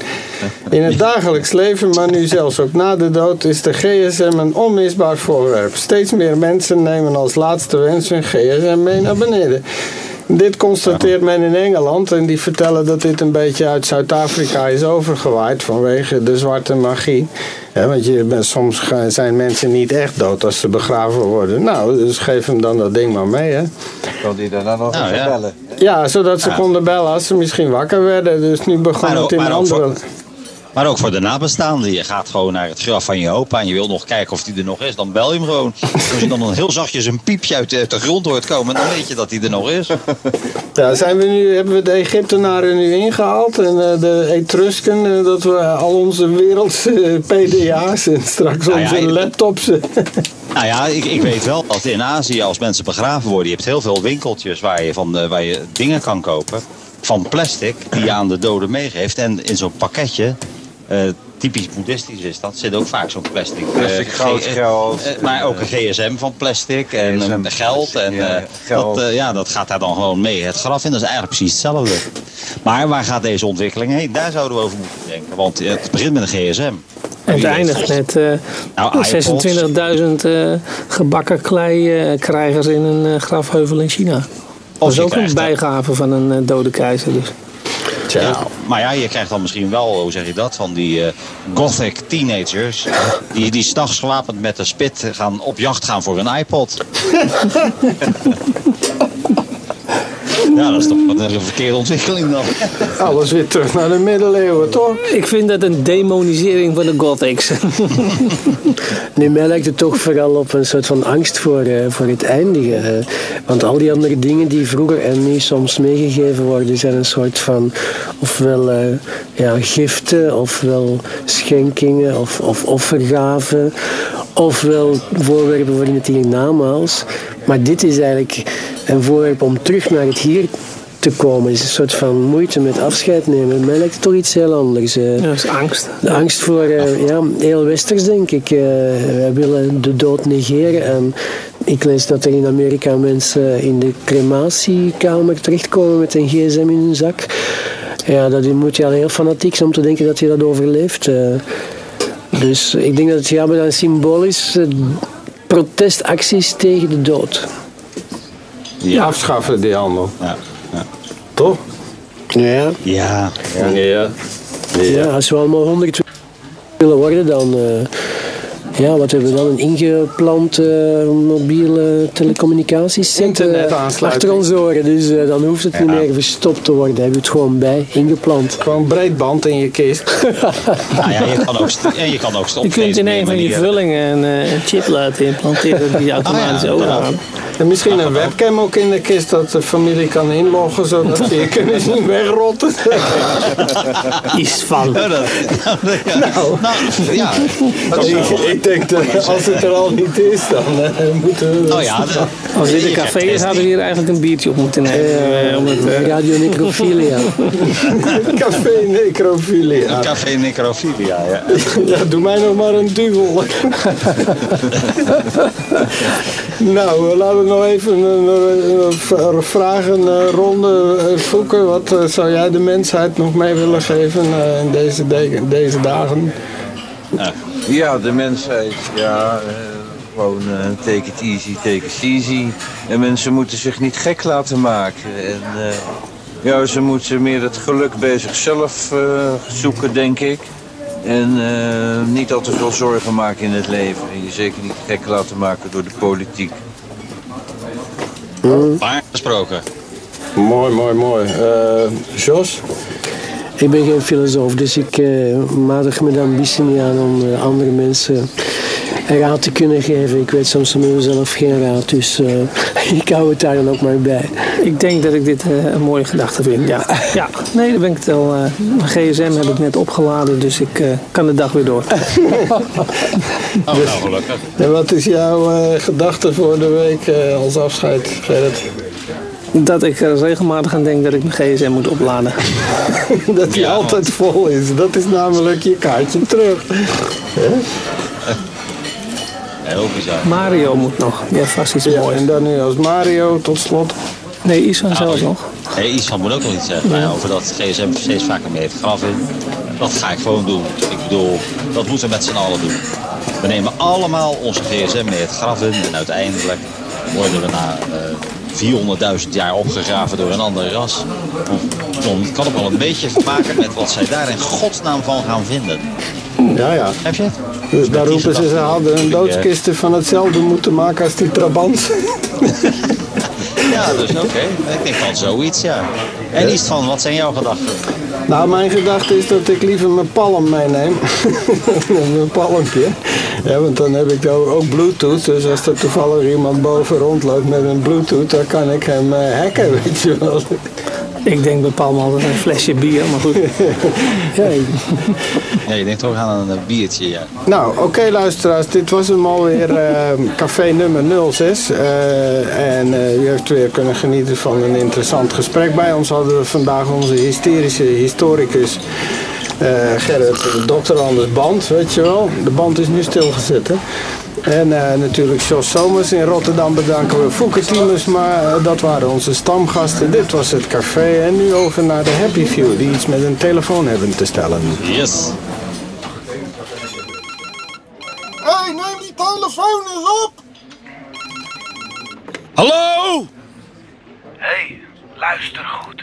In het dagelijks leven, maar nu zelfs ook na de dood, is de gsm een onmisbaar voorwerp. Steeds meer mensen nemen als laatste wens hun gsm mee naar beneden. Dit constateert men in Engeland en die vertellen dat dit een beetje uit Zuid-Afrika is overgewaaid vanwege de zwarte magie. Ja, want je, bent- soms zijn mensen niet echt dood als ze begraven worden. Nou, dus geef hem dan dat ding maar mee, hè. Kan die daarna nog Nou, even ja. bellen? Ja, zodat ze Ja. konden bellen als ze misschien wakker werden. Dus nu begon Maar het in andere... voor- Maar ook voor de nabestaanden. Je gaat gewoon naar het graf van je opa en je wil nog kijken of die er nog is. Dan bel je hem gewoon. Als je dan een heel zachtjes een piepje uit de, de grond hoort komen, dan weet je dat hij er nog is. Ja, zijn we nu, hebben we de Egyptenaren nu ingehaald en eh, de Etrusken, eh, dat we al onze wereldse PDA's en straks Nou onze laptops. eh, Nou ja, ik, ik weet wel dat in Azië als mensen begraven worden, je hebt heel veel winkeltjes waar je, van, eh, waar je dingen kan kopen van plastic die je aan de doden meegeeft. En in zo'n pakketje, eh, typisch boeddhistisch is dat, zit ook vaak zo'n plastic. eh, Plastic goud, eh, geld. eh, maar ook een gsm van plastic en GSM eh, geld. En ja, eh, geld. Dat, eh, ja, dat gaat daar dan gewoon mee het graf in. Dat is eigenlijk precies hetzelfde. Maar waar gaat deze ontwikkeling heen? Daar zouden we over moeten denken. Want eh, het begint met een gsm. En het eindigt met eh, Nou, iPods. 26.000 eh, gebakken klei-krijgers in een eh, grafheuvel in China. Dat is ook een eh, bijgave van een eh, dode keizer. Dus. Ja, maar ja, je krijgt dan misschien wel, hoe zeg je dat, van die eh, gothic teenagers. Die, die s'nachts gewapend met een spit gaan op jacht gaan voor een iPod. ja, dat is toch wat een verkeerde ontwikkeling dan. Alles weer terug naar de middeleeuwen, toch? Ik vind dat een demonisering van de gothics. Nu, mij lijkt het toch vooral op een soort van angst voor, eh, voor het eindigen. eh. Want al die andere dingen die vroeger en nu soms meegegeven worden, zijn een soort van ofwel eh, ja, giften, ofwel schenkingen, of, of offergaven, ofwel voorwerpen voor in het hiernamaals. Maar dit is eigenlijk een voorwerp om terug naar het hier te komen. Het is een soort van moeite met afscheid nemen. Mij lijkt het toch iets heel anders. eh. dat is angst. De angst voor, eh, ja, heel westers denk ik. Eh, wij willen de dood negeren. En ik lees dat er in Amerika mensen in de crematiekamer terechtkomen met een gsm in hun zak. Ja, dat moet je al heel fanatiek zijn om te denken dat je dat overleeft. dus ik denk dat het ja, maar dat symbolisch protestacties tegen de dood. Ja. Afschaffen die handel. Ja, ja. Toch? Ja, ja. Ja. ja. als we allemaal 100 willen worden, dan... eh, ja, wat hebben we dan? Een ingeplant eh, mobiele telecommunicatieset Internetaansluiting. achter ons oren. Dus eh, dan hoeft het niet Ja. meer verstopt te worden. Hebben we het gewoon bij, ingeplant. Gewoon breedband in je kist. Nou ja, je kan ook, je kan ook Je kunt in een van je vullingen een, eh, een chip laten implanteren die automatisch Ah, ja, overgaat. En misschien een webcam ook in de kist dat de familie kan inloggen zodat ze je kunnen zien wegrotten. Iets van. Ja, dat, nou, ja. Nou, ja. dat ik, denk dat als het er al niet is, dan eh, moeten we. Nou ja, de- Als dit een café is, hadden we hier eigenlijk een biertje op moeten nemen. eh, om het, eh, Radio Necrophilia. Café necrofilia. Café Necrophilia, ja. Ja, doe mij nog maar een duvel. Nou, eh, laten we nog even een, een v- vragenronde eh, zoeken. Wat eh, zou jij de mensheid nog mee willen geven eh, in deze, de- deze dagen? Ja, de mensheid, ja, eh, gewoon eh, take it easy, take it easy. En mensen moeten zich niet gek laten maken. En eh, ja, ze moeten meer het geluk bij zichzelf eh, zoeken, denk ik. En eh, niet al te veel zorgen maken in het leven. En je zeker niet gek laten maken door de politiek. Maar gesproken. Mooi, mooi, mooi. Eh Jos? Ik ben geen filosoof, dus ik eh matig me de ambitie niet aan om andere mensen een raad te kunnen geven. Ik weet soms van mezelf geen raad, dus eh, ik hou het daar dan ook maar bij. Ik denk dat ik dit eh, een mooie gedachte vind. Ja. ja, nee, dan ben ik het al. eh, mijn gsm heb ik net opgeladen, dus ik eh, kan de dag weer door. Oh, nou gelukkig. En wat is jouw eh, gedachte voor de week eh, als afscheid, Gerrit? Dat ik er regelmatig aan denk dat ik mijn gsm moet opladen. dat hij altijd vol is. Dat is namelijk je kaartje terug. Heel bizar. Mario moet nog. Ja, vast iets Ja, moois. en dan nu als Mario tot slot. Nee, Isvan zelfs nog. Hey, Isvan moet ook nog iets zeggen over dat gsm steeds vaker mee het graf in. Dat ga ik gewoon doen. Ik bedoel, dat moeten we met z'n allen doen. We nemen allemaal onze gsm mee het graf in en uiteindelijk worden we na eh 400.000 jaar opgegraven door een ander ras. Het kan ook wel een beetje maken met wat zij daar in godsnaam van gaan vinden. Ja, ja. Heb je het? Dus daar roepen ze, ze hadden een doodskisten van hetzelfde moeten maken als die Trabant. Ja, dus oké. Ik denk van zoiets, ja. En iets van, wat zijn jouw gedachten? Nou, mijn gedachte is dat ik liever mijn palm meeneem. mijn palmpje. Ja, want dan heb ik ook, ook bluetooth. Dus als er toevallig iemand boven rondloopt met een bluetooth, dan kan ik hem eh, hacken, weet je wel. Ik denk bepaal maar altijd een flesje bier, maar goed. Ja, Ja, je denkt toch aan een eh, biertje, ja. Nou, oké luisteraars, dit was hem alweer eh, café nummer 06. Eh, en eh, u heeft weer kunnen genieten van een interessant gesprek. Bij ons hadden we vandaag onze hysterische historicus eh Gerrit Dr. Anders Band, weet je wel. De band is nu stilgezet, hè. En eh, natuurlijk Jos Somers in Rotterdam bedanken we. Fouke maar eh, dat waren onze stamgasten. Dit was het café. En nu over naar de Happy Few, die iets met een telefoon hebben te stellen. Yes. Hé, hey, neem die telefoon eens op! Hallo? Hé, hey, luister goed.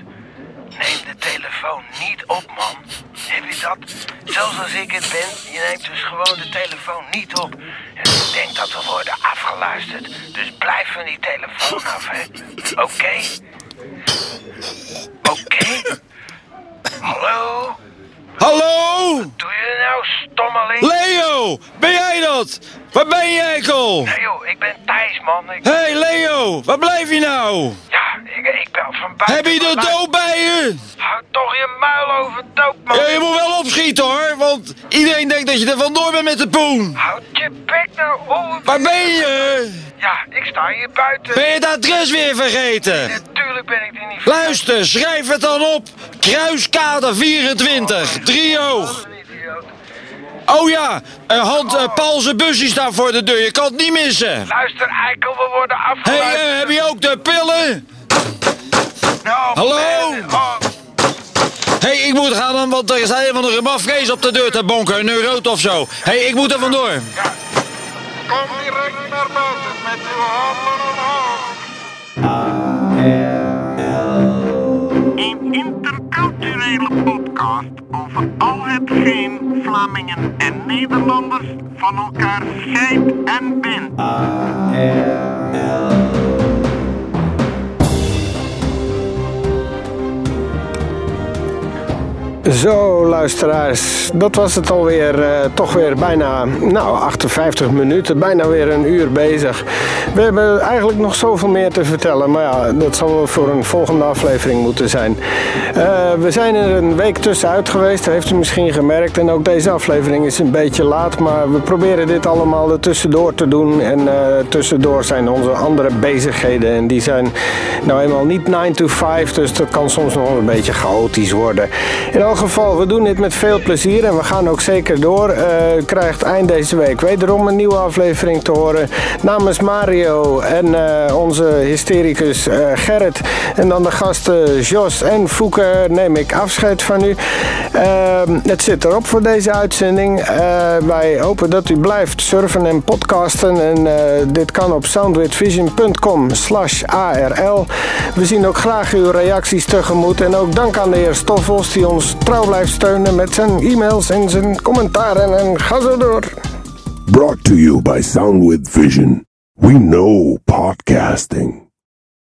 Neem de telefoon niet op, man. Heb je dat? Zelfs als ik het ben, je neemt dus gewoon de telefoon niet op. En ik denk dat we worden afgeluisterd. Dus blijf van die telefoon af, hè. Oké? Oké? Hallo? Hallo? Doe je nou, stommeling? Leo, ben jij dat? Waar ben je enkel? Nee joh, ik ben Thijs, man. Ik... Hé hey Leo, waar blijf je nou? Ja, ik, ik ben van buiten... Heb je de doop bij je? Hou toch je muil over doop, man. Ja, je moet wel opschieten hoor, want iedereen denkt dat je er vandoor bent met de poen. Houd je bek nou op. Waar ben je? Ja, ik sta hier buiten. Ben je het adres weer vergeten? Natuurlijk ben ik die niet Luister, schrijf het dan op. Kruiskade 24, driehoog. Oh ja, uh, hand, uh, Paul zijn busje staat voor de deur. Je kan het niet missen. Luister, eikel, we worden Hé, afgeluisterd. hey, heb je ook de pillen? Nou, Hallo? man, oh, Hé, hey, ik moet gaan, dan, want er is een van de mafkees op de deur te bonken. Een neurot of zo. Hé, hey, ik moet er vandoor. Kom direct met uw handen omhoog. Een interculturele podcast over al hetgeen Vlamingen en Nederlanders van elkaar scheidt en bindt. Zo, luisteraars, dat was het alweer. eh toch weer bijna, nou, 58 minuten, bijna weer een uur bezig. We hebben eigenlijk nog zoveel meer te vertellen, maar ja, dat zal wel voor een volgende aflevering moeten zijn. Eh, we zijn er een week tussenuit geweest, dat heeft u misschien gemerkt. En ook deze aflevering is een beetje laat, maar we proberen dit allemaal er tussendoor te doen. En eh, tussendoor zijn onze andere bezigheden en die zijn nou eenmaal niet 9 to 5, dus dat kan soms nog een beetje chaotisch worden. In geval, we doen dit met veel plezier en we gaan ook zeker door. Eh, u krijgt eind deze week wederom een nieuwe aflevering te horen. Namens Mario en eh, onze hystericus eh, Gerrit en dan de gasten Jos en Fouke neem ik afscheid van u. Eh, het zit erop voor deze uitzending. Wij hopen dat u blijft surfen en podcasten en dit kan op soundwithvision.com slash ARL. We zien ook graag uw reacties tegemoet en ook dank aan de heer Stoffels die ons trouw blijft steunen met zijn e-mails en zijn commentaren en ga zo door. Brought to you by Sound with Vision. We know podcasting.